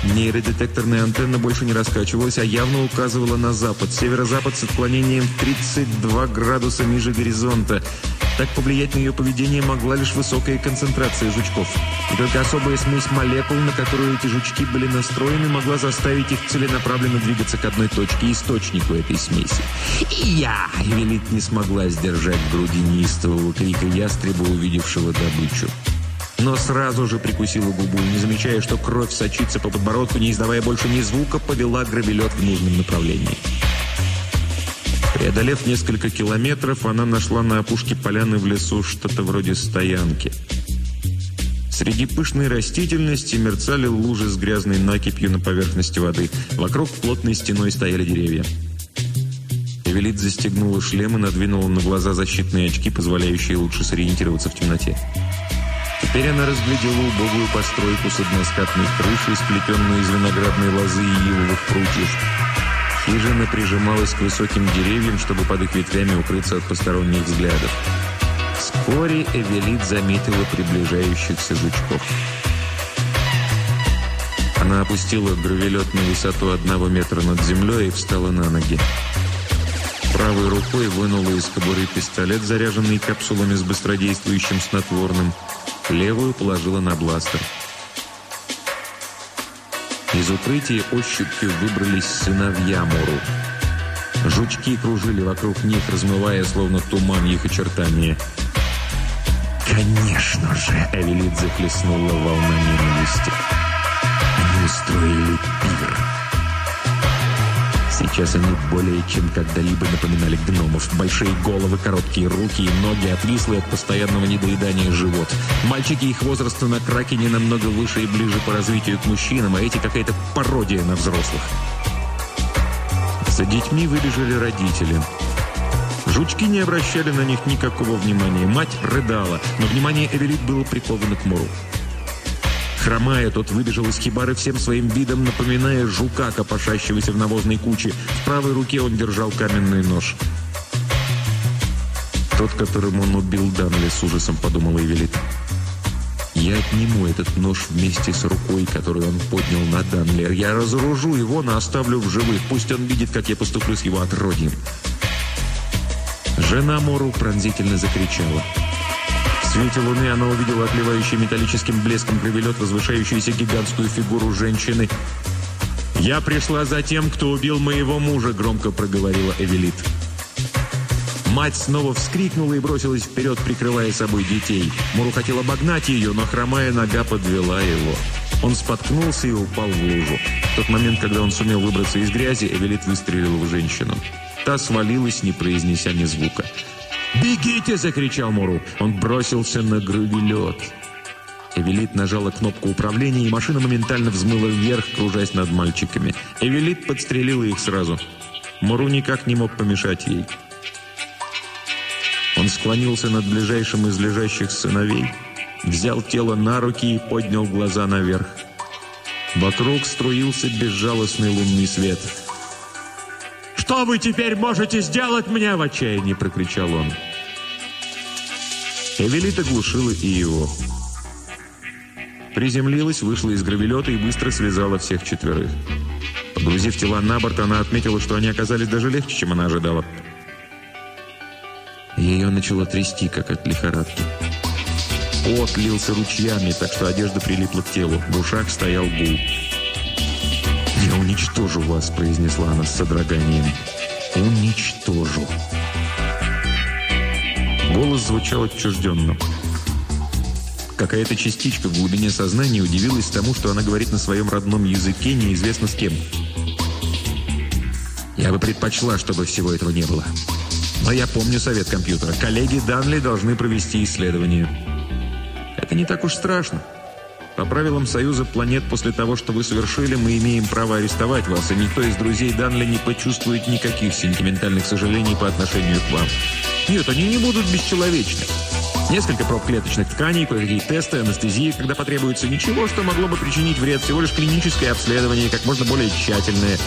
Нейродетекторная антенна больше не раскачивалась, а явно указывала на запад. Северо-запад с отклонением в 32 градуса ниже горизонта. Так повлиять на ее поведение могла лишь высокая концентрация жучков. И только особая смесь молекул, на которую эти жучки были настроены, могла заставить их целенаправленно двигаться к одной точке, источнику этой смеси. И я! Эвелит не смогла сдержать груди неистового крика ястреба, увидевшего добычу. Но сразу же прикусила губу, не замечая, что кровь сочится по подбородку, не издавая больше ни звука, повела грабелет в нужном направлении. Преодолев несколько километров, она нашла на опушке поляны в лесу что-то вроде стоянки. Среди пышной растительности мерцали лужи с грязной накипью на поверхности воды. Вокруг плотной стеной стояли деревья. Эвелит застегнула шлем и надвинула на глаза защитные очки, позволяющие лучше сориентироваться в темноте. Теперь она разглядела убогую постройку с односкатной крышей, сплетенную из виноградной лозы и ивовых прутьев. Хижина прижималась к высоким деревьям, чтобы под их ветвями укрыться от посторонних взглядов. Вскоре Эвелит заметила приближающихся жучков. Она опустила гравелет на высоту одного метра над землей и встала на ноги. Правой рукой вынула из кобуры пистолет, заряженный капсулами с быстродействующим снотворным. Левую положила на бластер. Из укрытия ощупью выбрались сыновья Мору. Жучки кружили вокруг них, размывая словно туман их очертания. «Конечно же!» — Эвелит захлестнула волна ненависти. «Они устроили пир!» Сейчас они более чем когда-либо напоминали гномов. Большие головы, короткие руки и ноги, отвислые от постоянного недоедания живот. Мальчики их возраста на Кракене намного выше и ближе по развитию к мужчинам, а эти какая-то пародия на взрослых. За детьми выбежали родители. Жучки не обращали на них никакого внимания. Мать рыдала, но внимание Эвелит было приковано к Мору. Хромая, тот выбежал из хибары всем своим видом, напоминая жука, копошащегося в навозной куче. В правой руке он держал каменный нож. «Тот, которым он убил Данли, с ужасом подумал Эвелит. Я отниму этот нож вместе с рукой, которую он поднял на Данлер. Я разоружу его, но оставлю в живых. Пусть он видит, как я поступлю с его отродьем». Жена Мору пронзительно закричала. Свете луны она увидела отливающий металлическим блеском гравелет, возвышающуюся гигантскую фигуру женщины. «Я пришла за тем, кто убил моего мужа», — громко проговорила Эвелит. Мать снова вскрикнула и бросилась вперед, прикрывая собой детей. Муру хотел обогнать ее, но хромая нога подвела его. Он споткнулся и упал в лужу. В тот момент, когда он сумел выбраться из грязи, Эвелит выстрелила в женщину. Та свалилась, не произнеся ни звука. «Бегите!» – закричал Муру. Он бросился на гравелет. Эвелит нажала кнопку управления, и машина моментально взмыла вверх, кружась над мальчиками. Эвелит подстрелила их сразу. Муру никак не мог помешать ей. Он склонился над ближайшим из лежащих сыновей, взял тело на руки и поднял глаза наверх. Вокруг струился безжалостный лунный свет – «Что вы теперь можете сделать мне?» – в отчаянии прокричал он. Эвелит оглушила и его. Приземлилась, вышла из гравелета и быстро связала всех четверых. Погрузив тела на борт, она отметила, что они оказались даже легче, чем она ожидала. Ее начало трясти, как от лихорадки. Пот лился ручьями, так что одежда прилипла к телу. В ушах стоял гул. «Я уничтожу вас», — произнесла она с содроганием. «Уничтожу». Голос звучал отчужденно. Какая-то частичка в глубине сознания удивилась тому, что она говорит на своем родном языке, неизвестно с кем. Я бы предпочла, чтобы всего этого не было. Но я помню совет компьютера. Коллеги Данли должны провести исследование. Это не так уж страшно. По правилам Союза планет, после того, что вы совершили, мы имеем право арестовать вас, и никто из друзей Данли не почувствует никаких сентиментальных сожалений по отношению к вам. Нет, они не будут бесчеловечны. Несколько проб клеточных тканей, кое-какие тесты, анестезии, когда потребуется ничего, что могло бы причинить вред, всего лишь клиническое обследование, как можно более тщательное.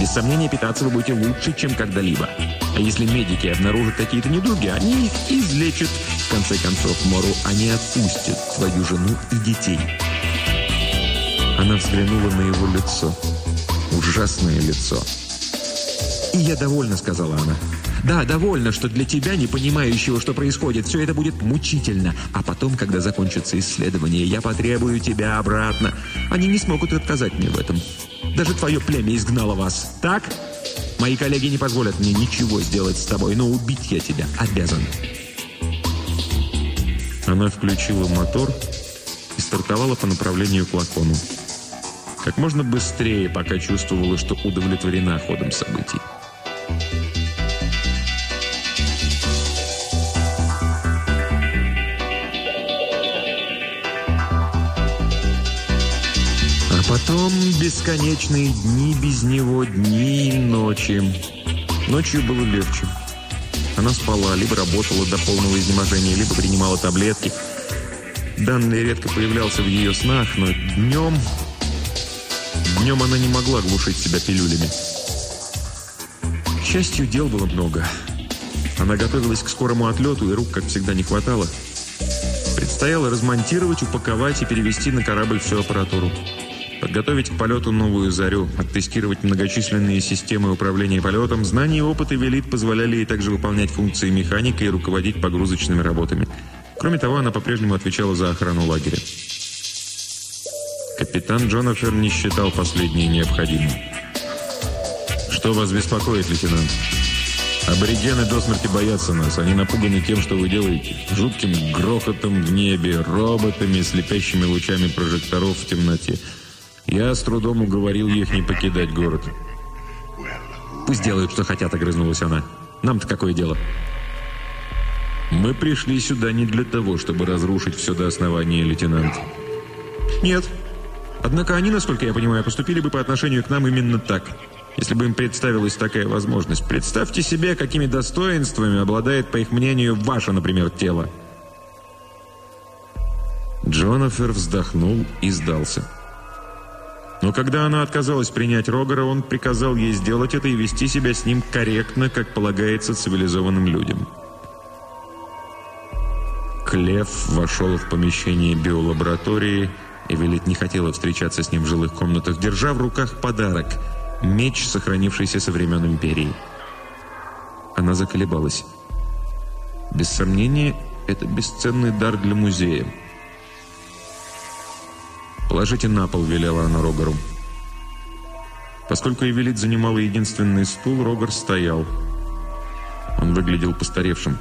Без сомнения, питаться вы будете лучше, чем когда-либо. А если медики обнаружат какие-то недуги, они их излечат. В конце концов, Мору, они отпустят твою жену и детей. Она взглянула на его лицо. Ужасное лицо. «И я довольна», — сказала она. «Да, довольна, что для тебя, не понимающего, что происходит, все это будет мучительно. А потом, когда закончится исследование, я потребую тебя обратно. Они не смогут отказать мне в этом. Даже твое племя изгнало вас. Так? Мои коллеги не позволят мне ничего сделать с тобой, но убить я тебя обязан». Она включила мотор и стартовала по направлению к лакону как можно быстрее, пока чувствовала, что удовлетворена ходом событий. Потом бесконечные дни без него, дни и ночи. Ночью было легче. Она спала, либо работала до полного изнеможения, либо принимала таблетки. Данный редко появлялся в ее снах, но днем Днем она не могла глушить себя пилюлями. счастью, дел было много. Она готовилась к скорому отлету, и рук, как всегда, не хватало. Предстояло размонтировать, упаковать и перевести на корабль всю аппаратуру. Подготовить к полету новую «Зарю», оттестировать многочисленные системы управления полетом, знания и опыт Эвелит позволяли ей также выполнять функции механика и руководить погрузочными работами. Кроме того, она по-прежнему отвечала за охрану лагеря. Капитан Джонафер не считал последнее необходимым. «Что вас беспокоит, лейтенант?» Аборигены до смерти боятся нас. Они напуганы тем, что вы делаете. Жутким грохотом в небе, роботами, слепящими лучами прожекторов в темноте. Я с трудом уговорил их не покидать город. «Пусть делают, что хотят», — огрызнулась она. «Нам-то какое дело?» «Мы пришли сюда не для того, чтобы разрушить все до основания, лейтенант». «Нет. Однако они, насколько я понимаю, поступили бы по отношению к нам именно так» если бы им представилась такая возможность. Представьте себе, какими достоинствами обладает, по их мнению, ваше, например, тело. Джонафер вздохнул и сдался. Но когда она отказалась принять Рогера, он приказал ей сделать это и вести себя с ним корректно, как полагается цивилизованным людям. Клев вошел в помещение биолаборатории. Эвелит не хотела встречаться с ним в жилых комнатах, держа в руках подарок – Меч, сохранившийся со времен Империи. Она заколебалась. Без сомнения, это бесценный дар для музея. «Положите на пол», — велела она Рогару. Поскольку Эвелит занимала единственный стул, Рогар стоял. Он выглядел постаревшим.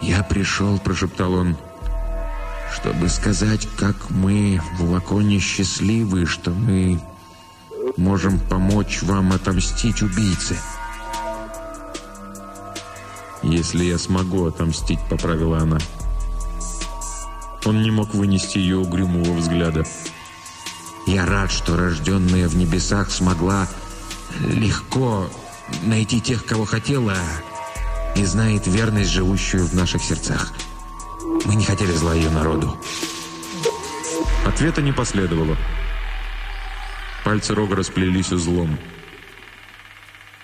«Я пришел», — прошептал он, — «чтобы сказать, как мы в Лаконе счастливы, что мы можем помочь вам отомстить убийце». «Если я смогу отомстить», — поправила она. Он не мог вынести ее угрюмого взгляда. «Я рад, что рожденная в небесах смогла легко найти тех, кого хотела, и знает верность, живущую в наших сердцах. Мы не хотели зла ее народу». Ответа не последовало. Пальцы Рога расплелись узлом.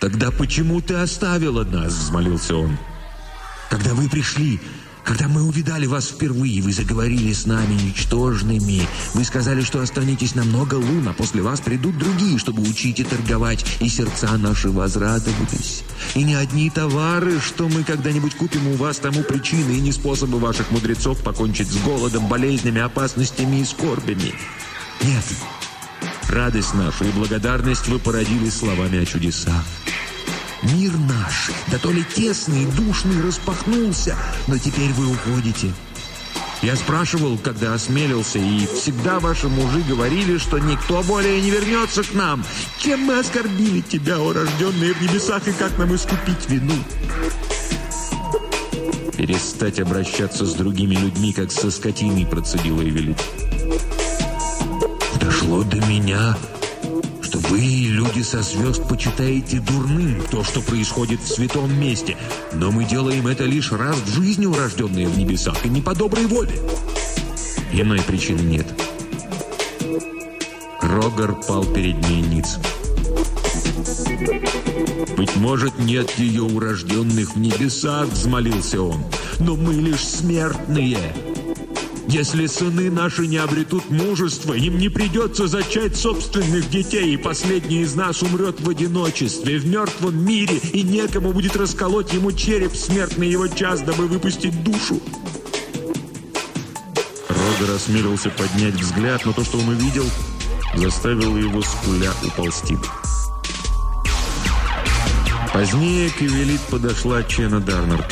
«Тогда почему ты оставила нас?» – взмолился он. «Когда вы пришли, когда мы увидали вас впервые, вы заговорили с нами ничтожными. Вы сказали, что останетесь на много лун, а после вас придут другие, чтобы учить и торговать, и сердца наши возрадовались. И не одни товары, что мы когда-нибудь купим у вас, тому причины, и не способы ваших мудрецов покончить с голодом, болезнями, опасностями и скорбями. Нет, Радость нашу и благодарность вы породили словами о чудесах. Мир наш, да то ли тесный, душный, распахнулся, но теперь вы уходите. Я спрашивал, когда осмелился, и всегда ваши мужи говорили, что никто более не вернется к нам. Чем мы оскорбили тебя, о рожденные в небесах, и как нам искупить вину? Перестать обращаться с другими людьми, как со скотиной, процедила Эвелит дошло до меня, что вы, люди со звезд, почитаете дурным то, что происходит в святом месте. Но мы делаем это лишь раз в жизни, урожденные в небесах, и не по доброй воле. Иной причины нет. Рогар пал перед ней ниц. «Быть может, нет ее урожденных в небесах», — взмолился он. «Но мы лишь смертные». Если сыны наши не обретут мужества, им не придется зачать собственных детей, и последний из нас умрет в одиночестве, в мертвом мире, и некому будет расколоть ему череп смертный его час, дабы выпустить душу. Рогер осмелился поднять взгляд, но то, что он увидел, заставило его скуля уползти. Позднее к Эвелит подошла Чена Дарнер.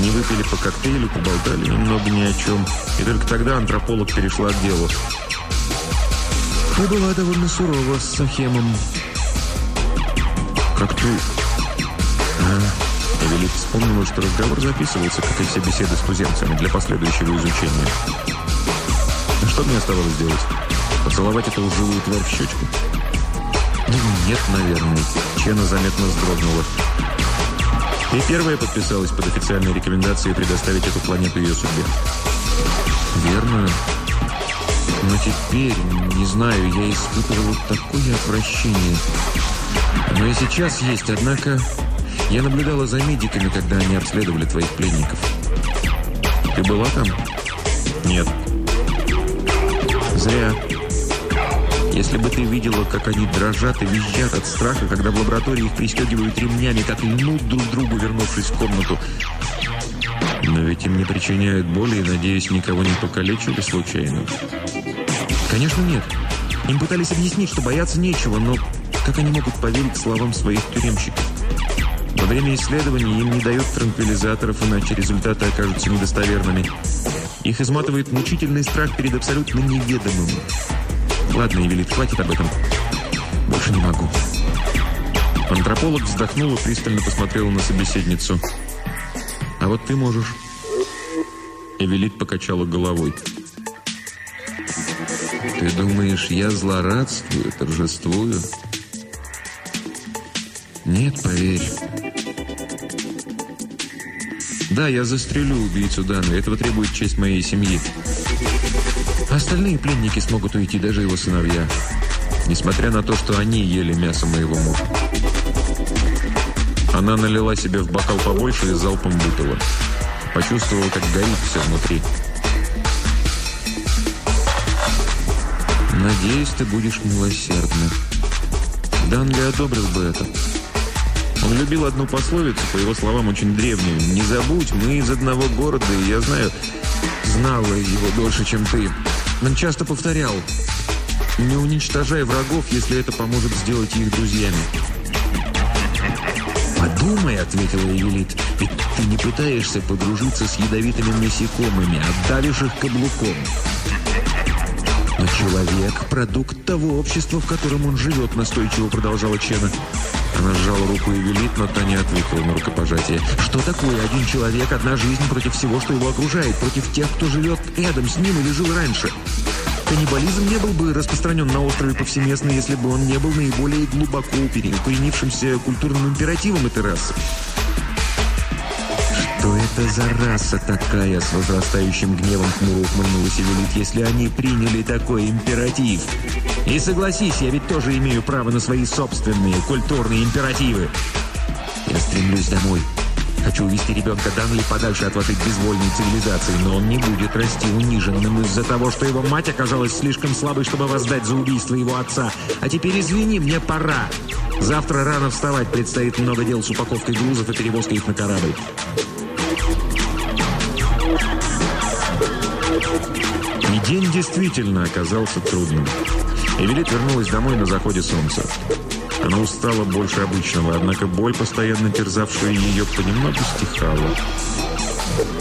Они выпили по коктейлю, поболтали немного ни о чем. И только тогда антрополог перешла к делу. Ты была довольно сурова с Сахемом. Как ты... А, Эвелит вспомнила, что разговор записывался, как и все беседы с туземцами, для последующего изучения. Ну что мне оставалось делать? Поцеловать эту лживую тварь в щечку? Ну, нет, наверное. Чена заметно вздрогнула. И первая подписалась под официальной рекомендацией предоставить эту планету ее судьбе. Верно. Но теперь, не знаю, я испытывал такое отвращение. Но и сейчас есть, однако... Я наблюдала за медиками, когда они обследовали твоих пленников. Ты была там? Нет. Зря. Если бы ты видела, как они дрожат и визжат от страха, когда в лаборатории их пристегивают ремнями, как льнут друг другу, вернувшись в комнату. Но ведь им не причиняют боли и, надеюсь, никого не покалечили случайно. Конечно, нет. Им пытались объяснить, что бояться нечего, но как они могут поверить словам своих тюремщиков? Во время исследований им не дают транквилизаторов, иначе результаты окажутся недостоверными. Их изматывает мучительный страх перед абсолютно неведомым. Ладно, Эвелит, хватит об этом. Больше не могу. Антрополог вздохнул и пристально посмотрел на собеседницу. «А вот ты можешь». Эвелит покачала головой. «Ты думаешь, я злорадствую, торжествую?» «Нет, поверь». «Да, я застрелю убийцу Дана. Этого требует честь моей семьи. Остальные пленники смогут уйти, даже его сыновья. Несмотря на то, что они ели мясо моего мужа. Она налила себе в бокал побольше и залпом выпила. Почувствовала, как горит все внутри. «Надеюсь, ты будешь милосердна». Данли одобрил бы это. Он любил одну пословицу, по его словам, очень древнюю. «Не забудь, мы из одного города, и я знаю, знала его дольше, чем ты». Он часто повторял, «Не уничтожай врагов, если это поможет сделать их друзьями». «Подумай», — ответила Евелит, «ведь ты не пытаешься подружиться с ядовитыми насекомыми, а их каблуком». «Но человек — продукт того общества, в котором он живет», — настойчиво продолжала Чена. Она сжала руку Эвелит, но та не ответила на рукопожатие. «Что такое один человек, одна жизнь против всего, что его окружает, против тех, кто живет рядом с ним или жил раньше?» Каннибализм не был бы распространен на острове повсеместно, если бы он не был наиболее глубоко укоренившимся культурным императивом этой расы. Что это за раса такая, с возрастающим гневом хмуро ухмыльнулась Эвелит, если они приняли такой императив? И согласись, я ведь тоже имею право на свои собственные культурные императивы. Я стремлюсь домой. Хочу увести ребенка Данли подальше от вашей безвольной цивилизации, но он не будет расти униженным из-за того, что его мать оказалась слишком слабой, чтобы воздать за убийство его отца. А теперь извини, мне пора. Завтра рано вставать, предстоит много дел с упаковкой грузов и перевозкой их на корабль. День действительно оказался трудным. Эвелит вернулась домой на заходе солнца. Она устала больше обычного, однако боль, постоянно терзавшая ее, понемногу стихала.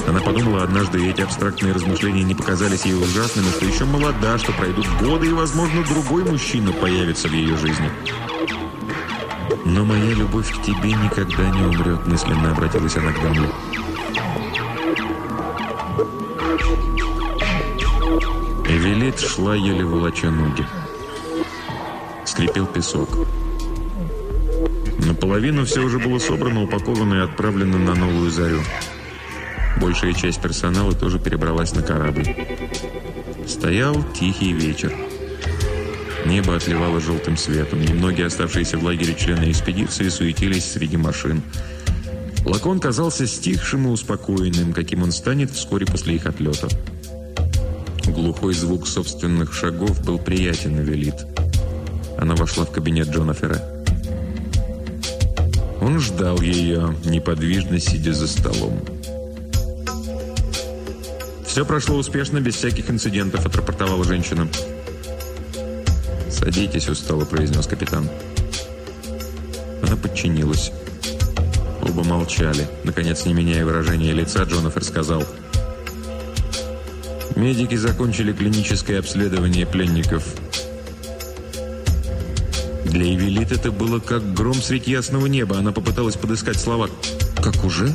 Она подумала однажды, эти абстрактные размышления не показались ей ужасными, что еще молода, что пройдут годы, и, возможно, другой мужчина появится в ее жизни. «Но моя любовь к тебе никогда не умрет», — мысленно обратилась она к Дамле. Эвелит шла, еле волоча ноги. Скрипел песок. Наполовину все уже было собрано, упаковано и отправлено на новую зарю. Большая часть персонала тоже перебралась на корабль. Стоял тихий вечер. Небо отливало желтым светом. Немногие оставшиеся в лагере члены экспедиции суетились среди машин. Лакон казался стихшим и успокоенным, каким он станет вскоре после их отлета. Глухой звук собственных шагов был приятен Эвелит. Она вошла в кабинет Джонафера. Он ждал ее, неподвижно сидя за столом. «Все прошло успешно, без всяких инцидентов», — отрапортовала женщина. «Садитесь», — устало произнес капитан. Она подчинилась. Оба молчали. Наконец, не меняя выражения лица, Джонафер сказал... Медики закончили клиническое обследование пленников. Для Эвелит это было как гром средь ясного неба. Она попыталась подыскать слова. «Как уже?»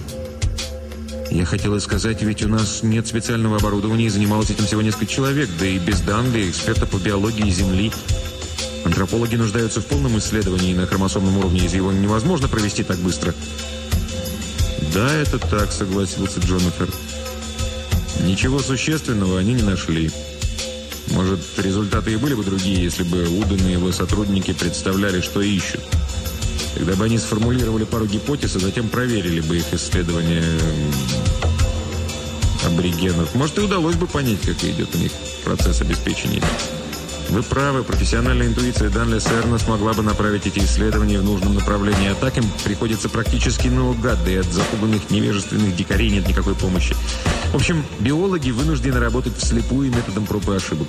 Я хотела сказать, ведь у нас нет специального оборудования, и занималось этим всего несколько человек, да и без Данли, эксперта по биологии Земли. Антропологи нуждаются в полном исследовании на хромосомном уровне, и его невозможно провести так быстро. «Да, это так», — согласился Джонафер. «Ничего существенного они не нашли. Может, результаты и были бы другие, если бы Уден и его сотрудники представляли, что ищут. Тогда бы они сформулировали пару гипотез, а затем проверили бы их исследования аборигенов. Может, и удалось бы понять, как идет у них процесс обеспечения. Вы правы, профессиональная интуиция Данли Серна смогла бы направить эти исследования в нужном направлении, а так им приходится практически наугад, да и от запуганных невежественных дикарей нет никакой помощи. В общем, биологи вынуждены работать вслепую методом проб и ошибок.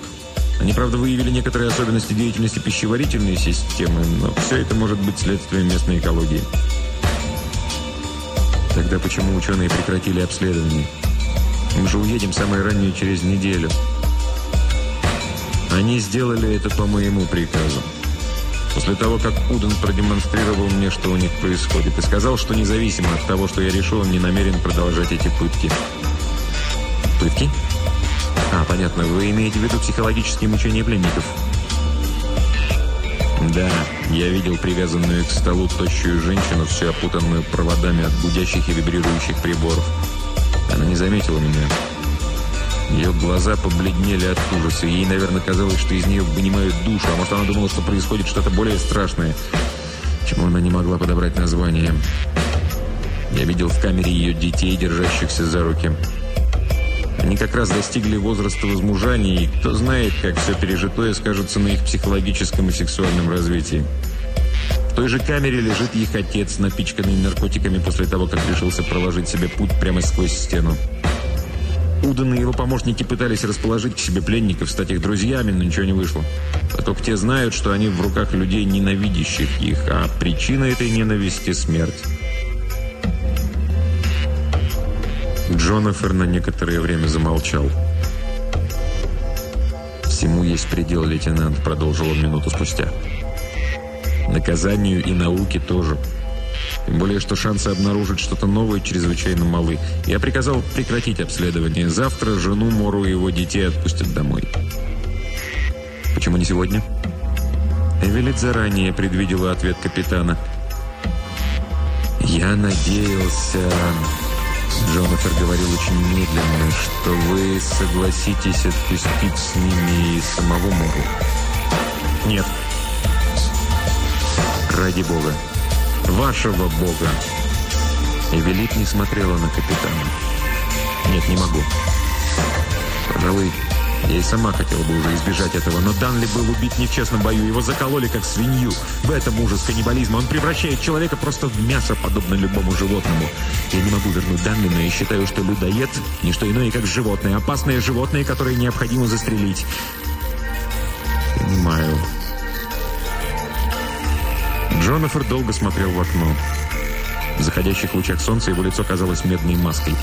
Они, правда, выявили некоторые особенности деятельности пищеварительной системы, но все это может быть следствием местной экологии. Тогда почему ученые прекратили обследование? Мы же уедем самое раннее через неделю. Они сделали это по моему приказу. После того, как Уден продемонстрировал мне, что у них происходит, и сказал, что независимо от того, что я решил, он не намерен продолжать эти пытки. Пытки? А, понятно. Вы имеете в виду психологические мучения пленников? Да, я видел привязанную к столу тощую женщину, все опутанную проводами от гудящих и вибрирующих приборов. Она не заметила меня. Ее глаза побледнели от ужаса. Ей, наверное, казалось, что из нее вынимают душу. А может, она думала, что происходит что-то более страшное, чему она не могла подобрать название. Я видел в камере ее детей, держащихся за руки. Они как раз достигли возраста возмужания, и кто знает, как все пережитое скажется на их психологическом и сексуальном развитии. В той же камере лежит их отец, напичканный наркотиками после того, как решился проложить себе путь прямо сквозь стену. Уден и его помощники пытались расположить к себе пленников, стать их друзьями, но ничего не вышло. А только те знают, что они в руках людей, ненавидящих их, а причина этой ненависти – смерть. Джонафер на некоторое время замолчал. «Всему есть предел, лейтенант», – продолжил он минуту спустя. «Наказанию и науке тоже». Тем более, что шансы обнаружить что-то новое чрезвычайно малы. Я приказал прекратить обследование. Завтра жену Мору и его детей отпустят домой. Почему не сегодня? Эвелит заранее предвидела ответ капитана. «Я надеялся...» Джонафер говорил очень медленно, что вы согласитесь отпустить с ними и самого Мору. «Нет». «Ради бога». Вашего Бога!» Эвелит не смотрела на капитана. «Нет, не могу. Пожалуй, я и сама хотела бы уже избежать этого, но Данли был убит не в честном бою. Его закололи, как свинью. В этом ужас каннибализма. Он превращает человека просто в мясо, подобно любому животному. Я не могу вернуть Данли, но я считаю, что людоед – не что иное, как животное. Опасное животное, которое необходимо застрелить. Понимаю. Джонафер долго смотрел в окно. В заходящих лучах солнца его лицо казалось медной маской.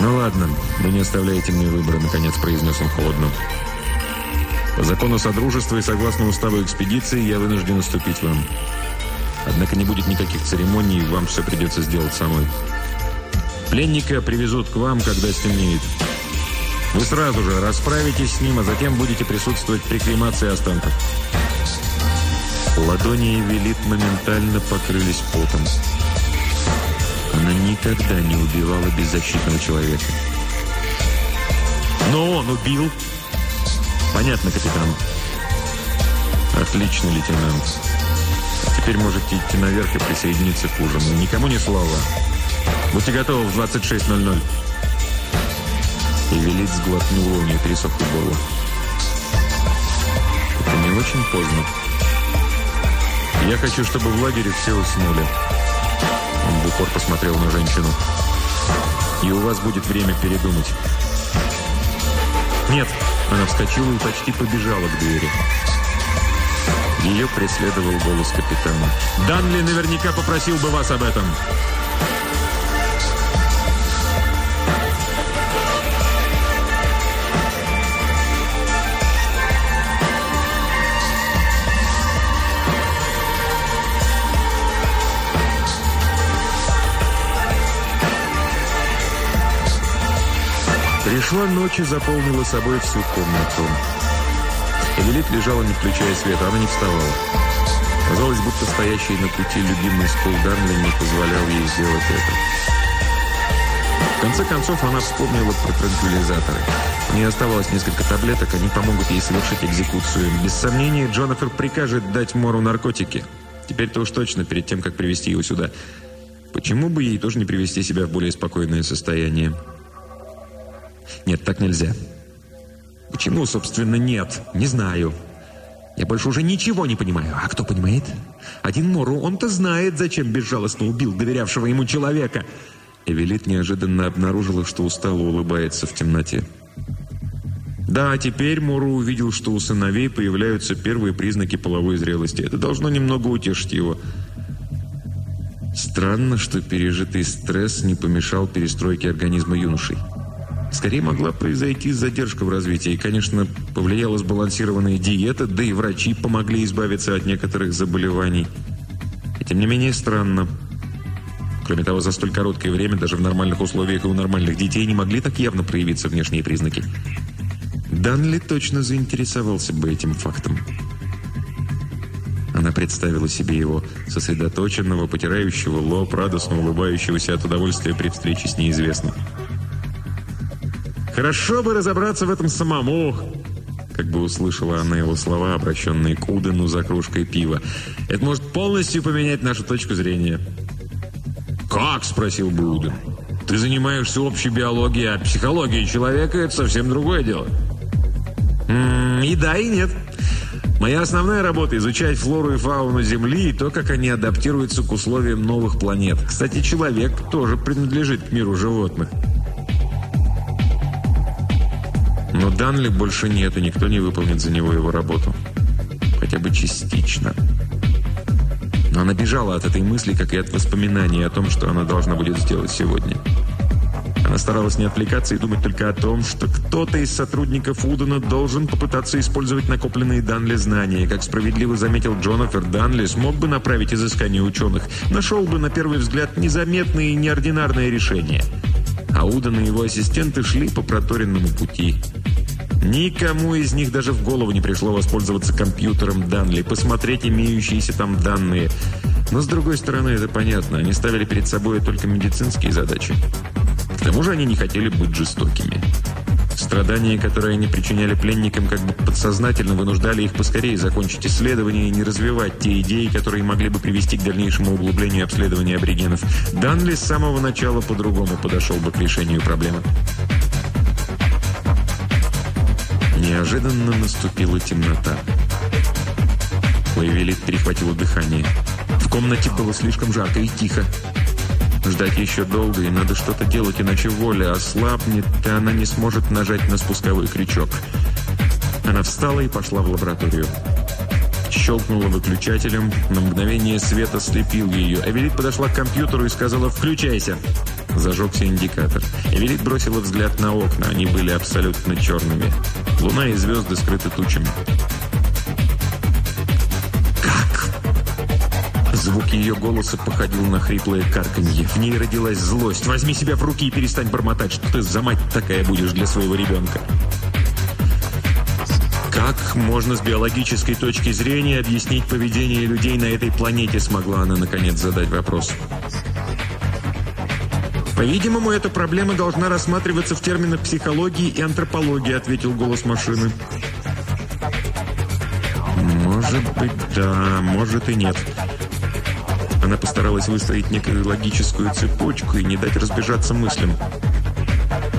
«Ну ладно, вы не оставляете мне выбора», — наконец произнес он холодно. «По закону Содружества и согласно уставу экспедиции я вынужден уступить вам. Однако не будет никаких церемоний, вам все придется сделать самой. Пленника привезут к вам, когда стемнеет. Вы сразу же расправитесь с ним, а затем будете присутствовать при кремации останков». Ладони Эвелит моментально покрылись потом. Она никогда не убивала беззащитного человека. Но он убил. Понятно, капитан. Отлично, лейтенант. Теперь можете идти наверх и присоединиться к ужину. Никому ни слова. Будьте готовы в 26.00. Эвелит сглотнула, у нее пересохло горло. Это не очень поздно. Я хочу, чтобы в лагере все уснули. Он в упор посмотрел на женщину. И у вас будет время передумать. Нет. Она вскочила и почти побежала к двери. Ее преследовал голос капитана. «Данли наверняка попросил бы вас об этом!» Пришла ночь и заполнила собой всю комнату. Эвелит лежала, не включая света, она не вставала. Казалось, будто стоящий на пути любимый стул не позволял ей сделать это. В конце концов, она вспомнила про транквилизаторы. У нее оставалось несколько таблеток, они помогут ей совершить экзекуцию. Без сомнения, Джонафер прикажет дать Мору наркотики. Теперь-то уж точно, перед тем, как привести его сюда. Почему бы ей тоже не привести себя в более спокойное состояние? Нет, так нельзя. Почему, собственно, нет? Не знаю. Я больше уже ничего не понимаю. А кто понимает? Один Мору, он-то знает, зачем безжалостно убил доверявшего ему человека. Эвелит неожиданно обнаружила, что устало улыбается в темноте. Да, теперь Мору увидел, что у сыновей появляются первые признаки половой зрелости. Это должно немного утешить его. Странно, что пережитый стресс не помешал перестройке организма юношей. Скорее могла произойти задержка в развитии. Конечно, повлияла сбалансированная диета, да и врачи помогли избавиться от некоторых заболеваний. И тем не менее странно. Кроме того, за столь короткое время даже в нормальных условиях и у нормальных детей не могли так явно проявиться внешние признаки. Данли точно заинтересовался бы этим фактом. Она представила себе его, сосредоточенного, потирающего лоб, радостно улыбающегося от удовольствия при встрече с неизвестным. «Хорошо бы разобраться в этом самому!» Как бы услышала она его слова, обращенные к Удену за кружкой пива. «Это может полностью поменять нашу точку зрения». «Как?» – спросил бы Уден. «Ты занимаешься общей биологией, а психологией человека – это совсем другое дело». М «И да, и нет». Моя основная работа – изучать флору и фауну Земли и то, как они адаптируются к условиям новых планет. Кстати, человек тоже принадлежит к миру животных. Но Данли больше нет, и никто не выполнит за него его работу. Хотя бы частично. Но она бежала от этой мысли, как и от воспоминаний о том, что она должна будет сделать сегодня. Она старалась не отвлекаться и думать только о том, что кто-то из сотрудников Удена должен попытаться использовать накопленные Данли знания. Как справедливо заметил Джонафер, Данли смог бы направить изыскание ученых, нашел бы на первый взгляд незаметное и неординарное решение. А Уден и его ассистенты шли по проторенному пути – Никому из них даже в голову не пришло воспользоваться компьютером Данли, посмотреть имеющиеся там данные. Но, с другой стороны, это понятно. Они ставили перед собой только медицинские задачи. К тому же они не хотели быть жестокими. Страдания, которые они причиняли пленникам, как бы подсознательно вынуждали их поскорее закончить исследование и не развивать те идеи, которые могли бы привести к дальнейшему углублению обследования аборигенов. Данли с самого начала по-другому подошел бы к решению проблемы. Неожиданно наступила темнота. У Эвелит перехватило дыхание. В комнате было слишком жарко и тихо. Ждать еще долго, и надо что-то делать, иначе воля ослабнет, и она не сможет нажать на спусковой крючок. Она встала и пошла в лабораторию. Щелкнула выключателем, на мгновение свет ослепил ее. Эвелит подошла к компьютеру и сказала «Включайся». Зажегся индикатор. Эвелит бросила взгляд на окна, они были абсолютно черными. Луна и звезды скрыты тучами. Звук ее голоса походил на хриплое карканье. В ней родилась злость. «Возьми себя в руки и перестань бормотать, что ты за мать такая будешь для своего ребенка». Как можно с биологической точки зрения объяснить поведение людей на этой планете, смогла она наконец задать вопрос. «По-видимому, эта проблема должна рассматриваться в терминах психологии и антропологии», ответил голос машины. «Может быть, да, может и нет». Она постаралась выстроить некую логическую цепочку и не дать разбежаться мыслям.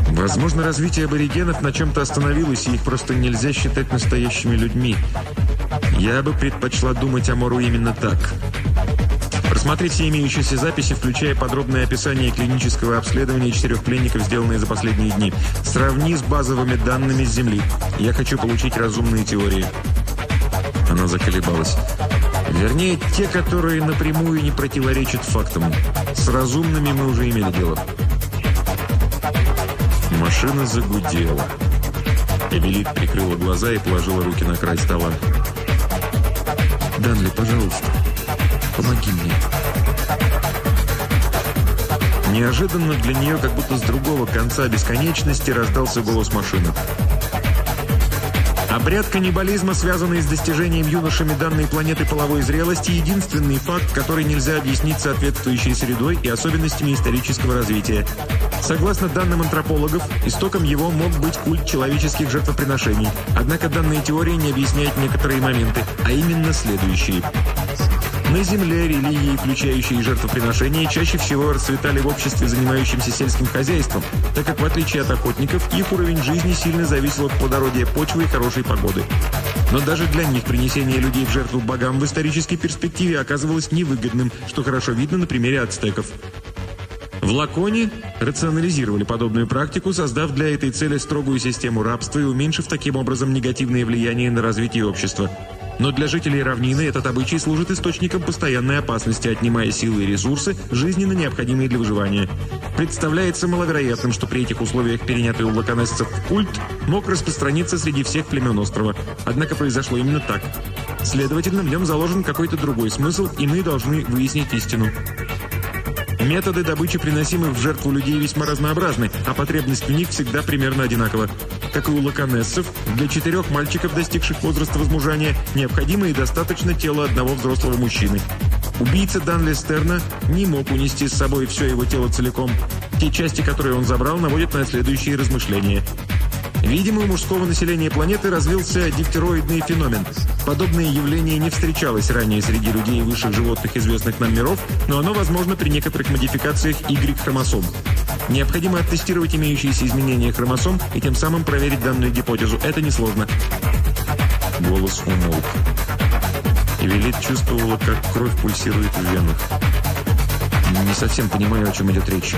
Возможно, развитие аборигенов на чем-то остановилось, и их просто нельзя считать настоящими людьми. Я бы предпочла думать о Мору именно так. Просмотри все имеющиеся записи, включая подробное описание клинического обследования четырех пленников, сделанные за последние дни. Сравни с базовыми данными с Земли. Я хочу получить разумные теории. Она заколебалась. Вернее, те, которые напрямую не противоречат фактам. С разумными мы уже имели дело. Машина загудела. Эвелит прикрыла глаза и положила руки на край стола. «Данли, пожалуйста, помоги мне». Неожиданно для нее, как будто с другого конца бесконечности, раздался голос машины. Обряд каннибализма, связанный с достижением юношами данной планеты половой зрелости, единственный факт, который нельзя объяснить соответствующей средой и особенностями исторического развития. Согласно данным антропологов, истоком его мог быть культ человеческих жертвоприношений. Однако данная теория не объясняет некоторые моменты, а именно следующие. На Земле религии, включающие жертвоприношения, чаще всего расцветали в обществе, занимающемся сельским хозяйством, так как, в отличие от охотников, их уровень жизни сильно зависел от плодородия почвы и хорошей погоды. Но даже для них принесение людей в жертву богам в исторической перспективе оказывалось невыгодным, что хорошо видно на примере ацтеков. В Лаконе рационализировали подобную практику, создав для этой цели строгую систему рабства и уменьшив таким образом негативное влияние на развитие общества. Но для жителей равнины этот обычай служит источником постоянной опасности, отнимая силы и ресурсы, жизненно необходимые для выживания. Представляется маловероятным, что при этих условиях перенятый у лаконесцев культ мог распространиться среди всех племен острова. Однако произошло именно так. Следовательно, в нем заложен какой-то другой смысл, и мы должны выяснить истину. Методы добычи приносимых в жертву людей весьма разнообразны, а потребность в них всегда примерно одинакова. Как и у лаконессов, для четырех мальчиков, достигших возраста возмужания, необходимо и достаточно тело одного взрослого мужчины. Убийца Данли Стерна не мог унести с собой все его тело целиком. Те части, которые он забрал, наводят на следующие размышления – Видимо, у мужского населения планеты развился дифтероидный феномен. Подобное явление не встречалось ранее среди людей и высших животных известных нам миров, но оно возможно при некоторых модификациях Y-хромосом. Необходимо оттестировать имеющиеся изменения хромосом и тем самым проверить данную гипотезу. Это несложно. Голос умолк. Эвелит чувствовала, как кровь пульсирует в венах. Не совсем понимаю, о чем идет речь.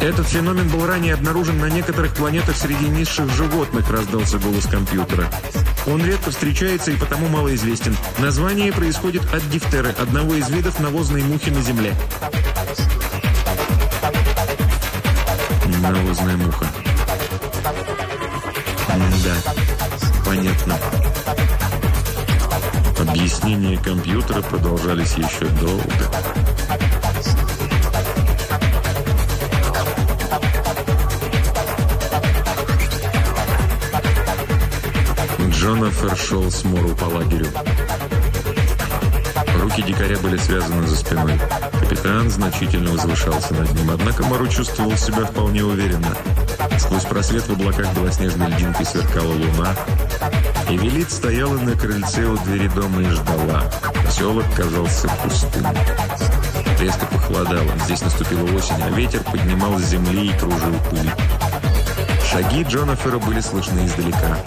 Этот феномен был ранее обнаружен на некоторых планетах среди низших животных, раздался голос компьютера. Он редко встречается и потому малоизвестен. Название происходит от дифтеры, одного из видов навозной мухи на Земле. Навозная муха. Да, понятно. Объяснения компьютера продолжались еще долго. Джонафер шел с Мору по лагерю. Руки дикаря были связаны за спиной. Капитан значительно возвышался над ним, однако Мару чувствовал себя вполне уверенно. Сквозь просвет в облаках белоснежной льдинкой сверкала луна. Эвелит стояла на крыльце у двери дома и ждала. Поселок казался пустым. Резко похолодало. Здесь наступила осень, а ветер поднимал с земли и кружил пыль. Шаги Джонафера были слышны издалека.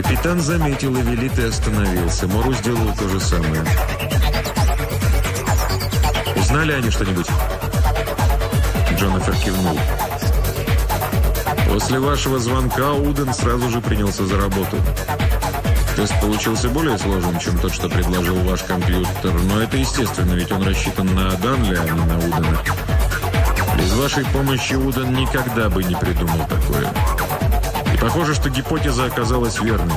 Капитан заметил Эвелит и остановился. Мору сделал то же самое. «Узнали они что-нибудь?» Джонафер кивнул. «После вашего звонка Уден сразу же принялся за работу. Тест получился более сложным, чем тот, что предложил ваш компьютер, но это естественно, ведь он рассчитан на Данли, а не на Удена. Без вашей помощи Уден никогда бы не придумал такое». Похоже, что гипотеза оказалась верной.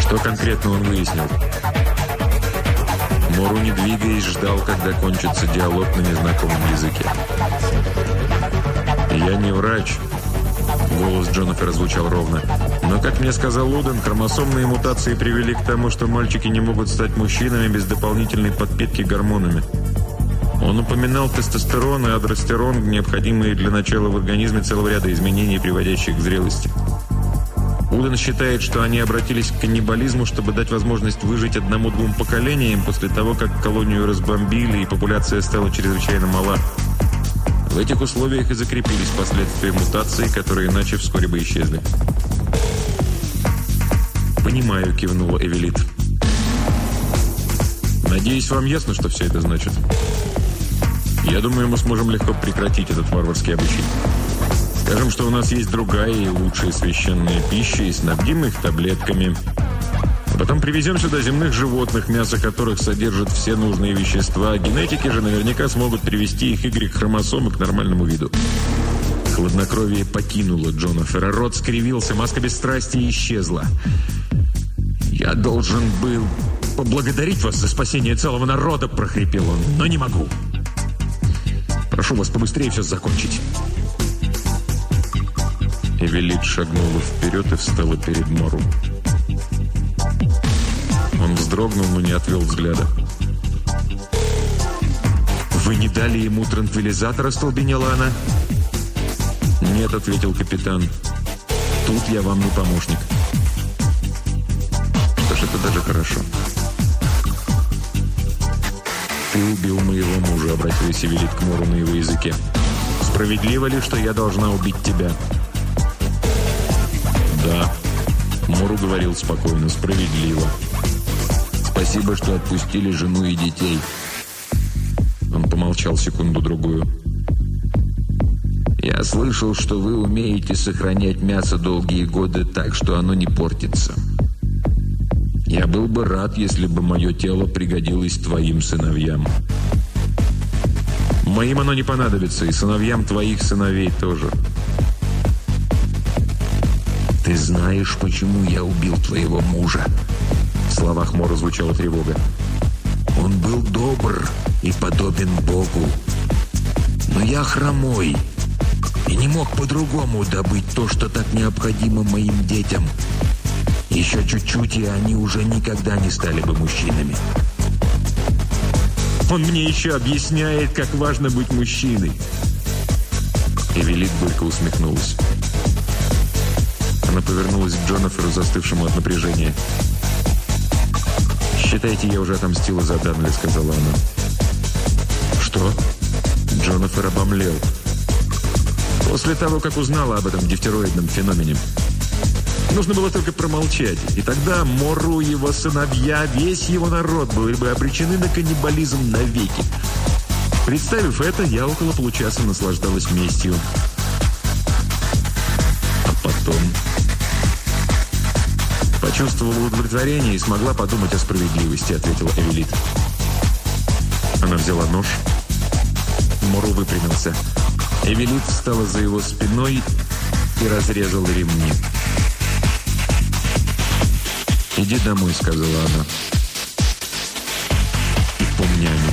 Что конкретно он выяснил? Мору, не двигаясь, ждал, когда кончится диалог на незнакомом языке. «Я не врач», — голос Джонафера звучал ровно. «Но, как мне сказал Луден, хромосомные мутации привели к тому, что мальчики не могут стать мужчинами без дополнительной подпитки гормонами». Он упоминал тестостерон и адростерон, необходимые для начала в организме целого ряда изменений, приводящих к зрелости. Уден считает, что они обратились к каннибализму, чтобы дать возможность выжить одному-двум поколениям после того, как колонию разбомбили и популяция стала чрезвычайно мала. В этих условиях и закрепились последствия мутации, которые иначе вскоре бы исчезли. «Понимаю», — кивнула Эвелит. «Надеюсь, вам ясно, что все это значит?» Я думаю, мы сможем легко прекратить этот варварский обычай. Скажем, что у нас есть другая и лучшая священная пища, и снабдим их таблетками. А потом привезем сюда земных животных, мясо которых содержит все нужные вещества. Генетики же наверняка смогут привести их Y-хромосомы к нормальному виду. Хладнокровие покинуло Джона Рот скривился, маска бесстрастия исчезла. «Я должен был поблагодарить вас за спасение целого народа», – прохрипел он, – «но не могу». Прошу вас побыстрее все закончить». Эвелит шагнула вперед и встала перед Мору. Он вздрогнул, но не отвел взгляда. «Вы не дали ему транквилизатор?» – остолбенела она. «Нет», – ответил капитан. «Тут я вам не помощник». «Ты убил моего мужа», — обратился Велит к Мору на его языке. «Справедливо ли, что я должна убить тебя?» «Да», — Мору говорил спокойно, — «справедливо. Спасибо, что отпустили жену и детей». Он помолчал секунду-другую. «Я слышал, что вы умеете сохранять мясо долгие годы так, что оно не портится». Я был бы рад, если бы мое тело пригодилось твоим сыновьям. Моим оно не понадобится, и сыновьям твоих сыновей тоже. Ты знаешь, почему я убил твоего мужа? В словах Мора звучала тревога. Он был добр и подобен Богу. Но я хромой и не мог по-другому добыть то, что так необходимо моим детям – еще чуть-чуть, и они уже никогда не стали бы мужчинами. Он мне еще объясняет, как важно быть мужчиной. Эвелит горько усмехнулась. Она повернулась к Джонаферу, застывшему от напряжения. «Считайте, я уже отомстила за Данли», — сказала она. «Что?» Джонафер обомлел. После того, как узнала об этом дифтероидном феномене. Нужно было только промолчать. И тогда Мору, его сыновья, весь его народ были бы обречены на каннибализм навеки. Представив это, я около получаса наслаждалась местью. А потом... Почувствовала удовлетворение и смогла подумать о справедливости, ответила Эвелит. Она взяла нож. Мору выпрямился. Эвелит встала за его спиной и разрезала ремни. «Иди домой», — сказала она. «И помни о